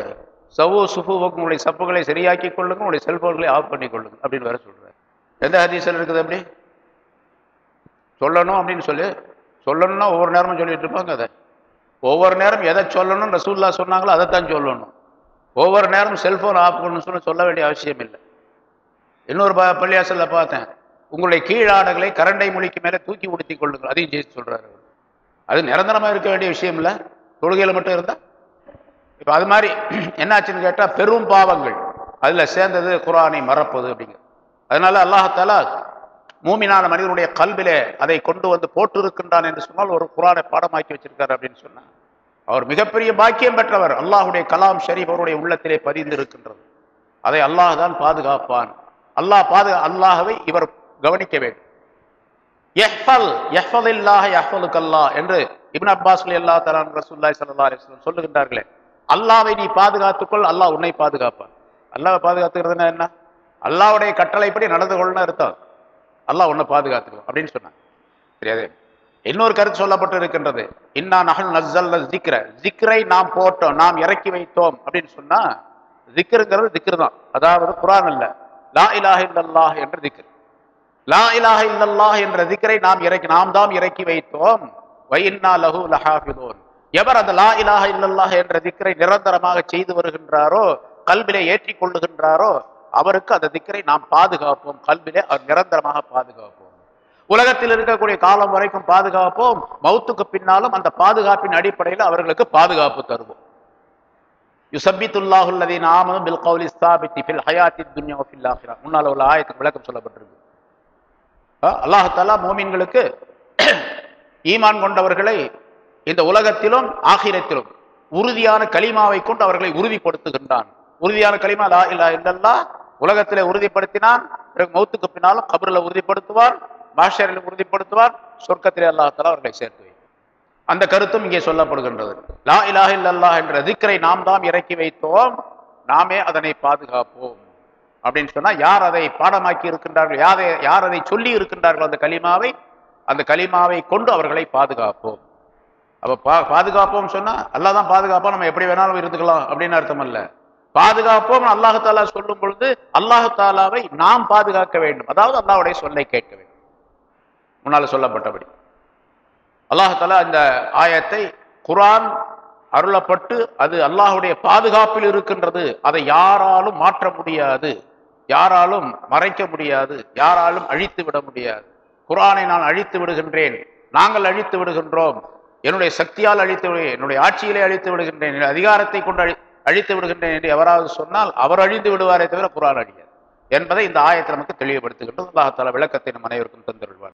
சவு சுஃபுவுக்கு உங்களுடைய சப்புகளை சரியாக்கி கொள்ளுங்க உங்களுடைய செல்போன்களை ஆஃப் பண்ணி கொள்ளுங்க அப்படின்னு வேற சொல்கிறேன் எந்த ஹதீஸில் இருக்குது அப்படி? சொல்லணும் அப்படின்னு சொல்லி சொல்லணும்னா ஒவ்வொரு நேரமும் சொல்லிட்டு இருப்பாங்க அதை ஒவ்வொரு நேரம் எதை சொல்லணும் ரசூல்லா சொன்னாங்களோ அதைத்தான் சொல்லணும். ஒவ்வொரு நேரம் செல்ஃபோன் ஆஃப் சொல்லி சொல்ல வேண்டிய அவசியம் இல்லை. இன்னொரு ப பள்ளியாசலில் பார்த்தேன். உங்களுடைய கீழாடைகளை கரண்டை மொழிக்கு மேலே தூக்கி உடுத்தி கொள்ளுங்கள். அதையும் ஜெயிச்சு சொல்கிறாரு அது நிரந்தரமாக இருக்க வேண்டிய விஷயம் இல்லை. தொழுகையில் மட்டும் இருந்தால் இப்போ அது மாதிரி <clears throat> என்னாச்சுன்னு கேட்டால் பெரும் பாவங்கள். அதில் சேர்ந்தது குரானை மறப்பது அப்படிங்க. அதனால அல்லாஹாலா மூமினான மனிதனுடைய கல்விலே அதை கொண்டு வந்து போட்டு இருக்கின்றான் என்று சொன்னால் ஒரு குரானை பாடமாக்கி வச்சிருக்காரு அப்படின்னு சொன்னார். அவர் மிகப்பெரிய பாக்கியம் பெற்றவர். அல்லாஹுடைய கலாம் ஷரீப் அவருடைய உள்ளத்திலே பதிந்து இருக்கின்றது அதை அல்லாஹ் தான் பாதுகாப்பான். அல்லாஹ் பாது அல்லாஹவை இவர் கவனிக்க வேண்டும். யஹ்ஃபல் இல்லாஹ் யஹ்ஃபலுக்கல்லாஹ் என்று இப்னு அப்பாஸ் அல்லா தலான் ரசூல்லாய் சல்லா ஸல்லல்லாஹு சொல்லுகின்றார்களே அல்லாவை நீ பாதுகாத்துக்கொள் அல்லாஹ் உன்னை பாதுகாப்பான். அல்லாவை பாதுகாத்துக்கிறதுனா என்ன? அல்லாஹ்வுடைய கட்டளைப்படி நடந்து கொள்ளணும் அர்த்தம். அல்லாஹ் உன்னை பாதுகாத்துக்கோ அப்படின்னு சொன்னாங்க. தெரியாது இன்னொரு கருத்து சொல்லப்பட்டு இருக்கின்றது இன்னா நகல் நஸ்ஸல்ன ஜிக்ர ஜிக்ரை நாம் போட்டோம் நாம் இறக்கி வைத்தோம் அப்படின்னு சொன்னா ஜிக்ருங்கிறது திக்ர் தான். அதாவது குரான் அல்ல. லா இலாஹ இல்லல்லாஹ் என்ற திக்ரு லா இலாஹ இல்லல்லாஹ் என்ற திக்ரை நாம் இறக்கி நாம் தான் இறக்கி வைத்தோம். வைன்னா லஹு லஹாஃபிதூன். எவர் அந்த லா இலாஹ இல்லல்லாஹ் என்ற திக்ரை நிரந்தரமாக செய்து வருகின்றாரோ கல்விலே ஏற்றிக் கொள்ளுகின்றாரோ அவருக்கு அந்த திக்கரை நாம் பாதுகாப்போம். கல்விலே அவர் நிரந்தரமாக பாதுகாப்போம். உலகத்தில் இருக்கக்கூடிய காலம் வரைக்கும் பாதுகாப்போம். மௌத்துக்கு பின்னாலும் அந்த பாதுகாப்பின் அடிப்படையில் அவர்களுக்கு பாதுகாப்பு தருவோம். யுசபித்துல்லாஹுல்லதி அல்லதீன பில் கௌலி ஸ்தாபித்தி ஹயாத்தி துன்யா ஃபில் முன்னால உள்ள ஆயத்துக்கு விளக்கம் சொல்லப்பட்டிருக்கு. அல்லாஹ் மோமின்களுக்கு ஈமான் கொண்டவர்களை இந்த உலகத்திலும் ஆகிரத்திலும் உறுதியான களிமாவை கொண்டு அவர்களை உறுதிப்படுத்துகின்றான். உறுதியான களிமா லா இல்லா இல்லல்லா உலகத்திலே உறுதிப்படுத்தினான் பிறகு மௌத்துக்கு பின்னாலும் கபரில் உறுதிப்படுத்துவார் மாஷரில் உறுதிப்படுத்துவார் சொர்க்கத்திலே அல்லாஹ் அவர்களை சேர்த்து அந்த கருத்தும் இங்கே சொல்லப்படுகின்றது. லா இலாஹ இல்லல்லா என்ற திக்கரை நாம் தான் இறக்கி வைத்தோம் நாமே அதனை பாதுகாப்போம். அப்படின்னு சொன்னா யார் அதை பாடமாக்கி இருக்கின்றார்கள் யாரை யார் அதை சொல்லி இருக்கின்றார்கள் அந்த களிமாவை அந்த கலிமாவை கொண்டு அவர்களை பாதுகாப்போம். அப்போ பா பாதுகாப்போம் சொன்னால் அல்லாதான் பாதுகாப்போம் நம்ம எப்படி வேணாலும் இருந்துக்கலாம் அப்படின்னு அர்த்தம் இல்லை பாதுகாப்போம் அல்லாஹாலா சொல்லும் பொழுது அல்லாஹு தாலாவை நாம் பாதுகாக்க வேண்டும். அதாவது அல்லாஹுடைய சொல்லை கேட்க வேண்டும். முன்னால் சொல்லப்பட்டபடி. அல்லாஹாலா இந்த ஆயத்தை குரான் அருளப்பட்டு அது அல்லாஹுடைய பாதுகாப்பில் இருக்கின்றது. அதை யாராலும் மாற்ற முடியாது. யாராலும் மறைக்க முடியாது. யாராலும் அழித்து விட முடியாது. குரானை நான் அழித்து விடுகின்றேன். நாங்கள் அழித்து விடுகின்றோம். என்னுடைய சக்தியால் அழித்து என்னுடைய ஆட்சியிலே அழித்து விடுகின்றேன். என்னுடைய அதிகாரத்தை கொண்டு அழி அழித்து விடுகின்றேன் என்று எவராவது சொன்னால் அவர் அழிந்து விடுவாரே தவிர குரான் அழியாது. என்பதை இந்த ஆயத்தை நமக்கு தெளிவுபடுத்துகின்றது அல்லாஹால விளக்கத்தை நம் அனைவருக்கும் தந்திருவார்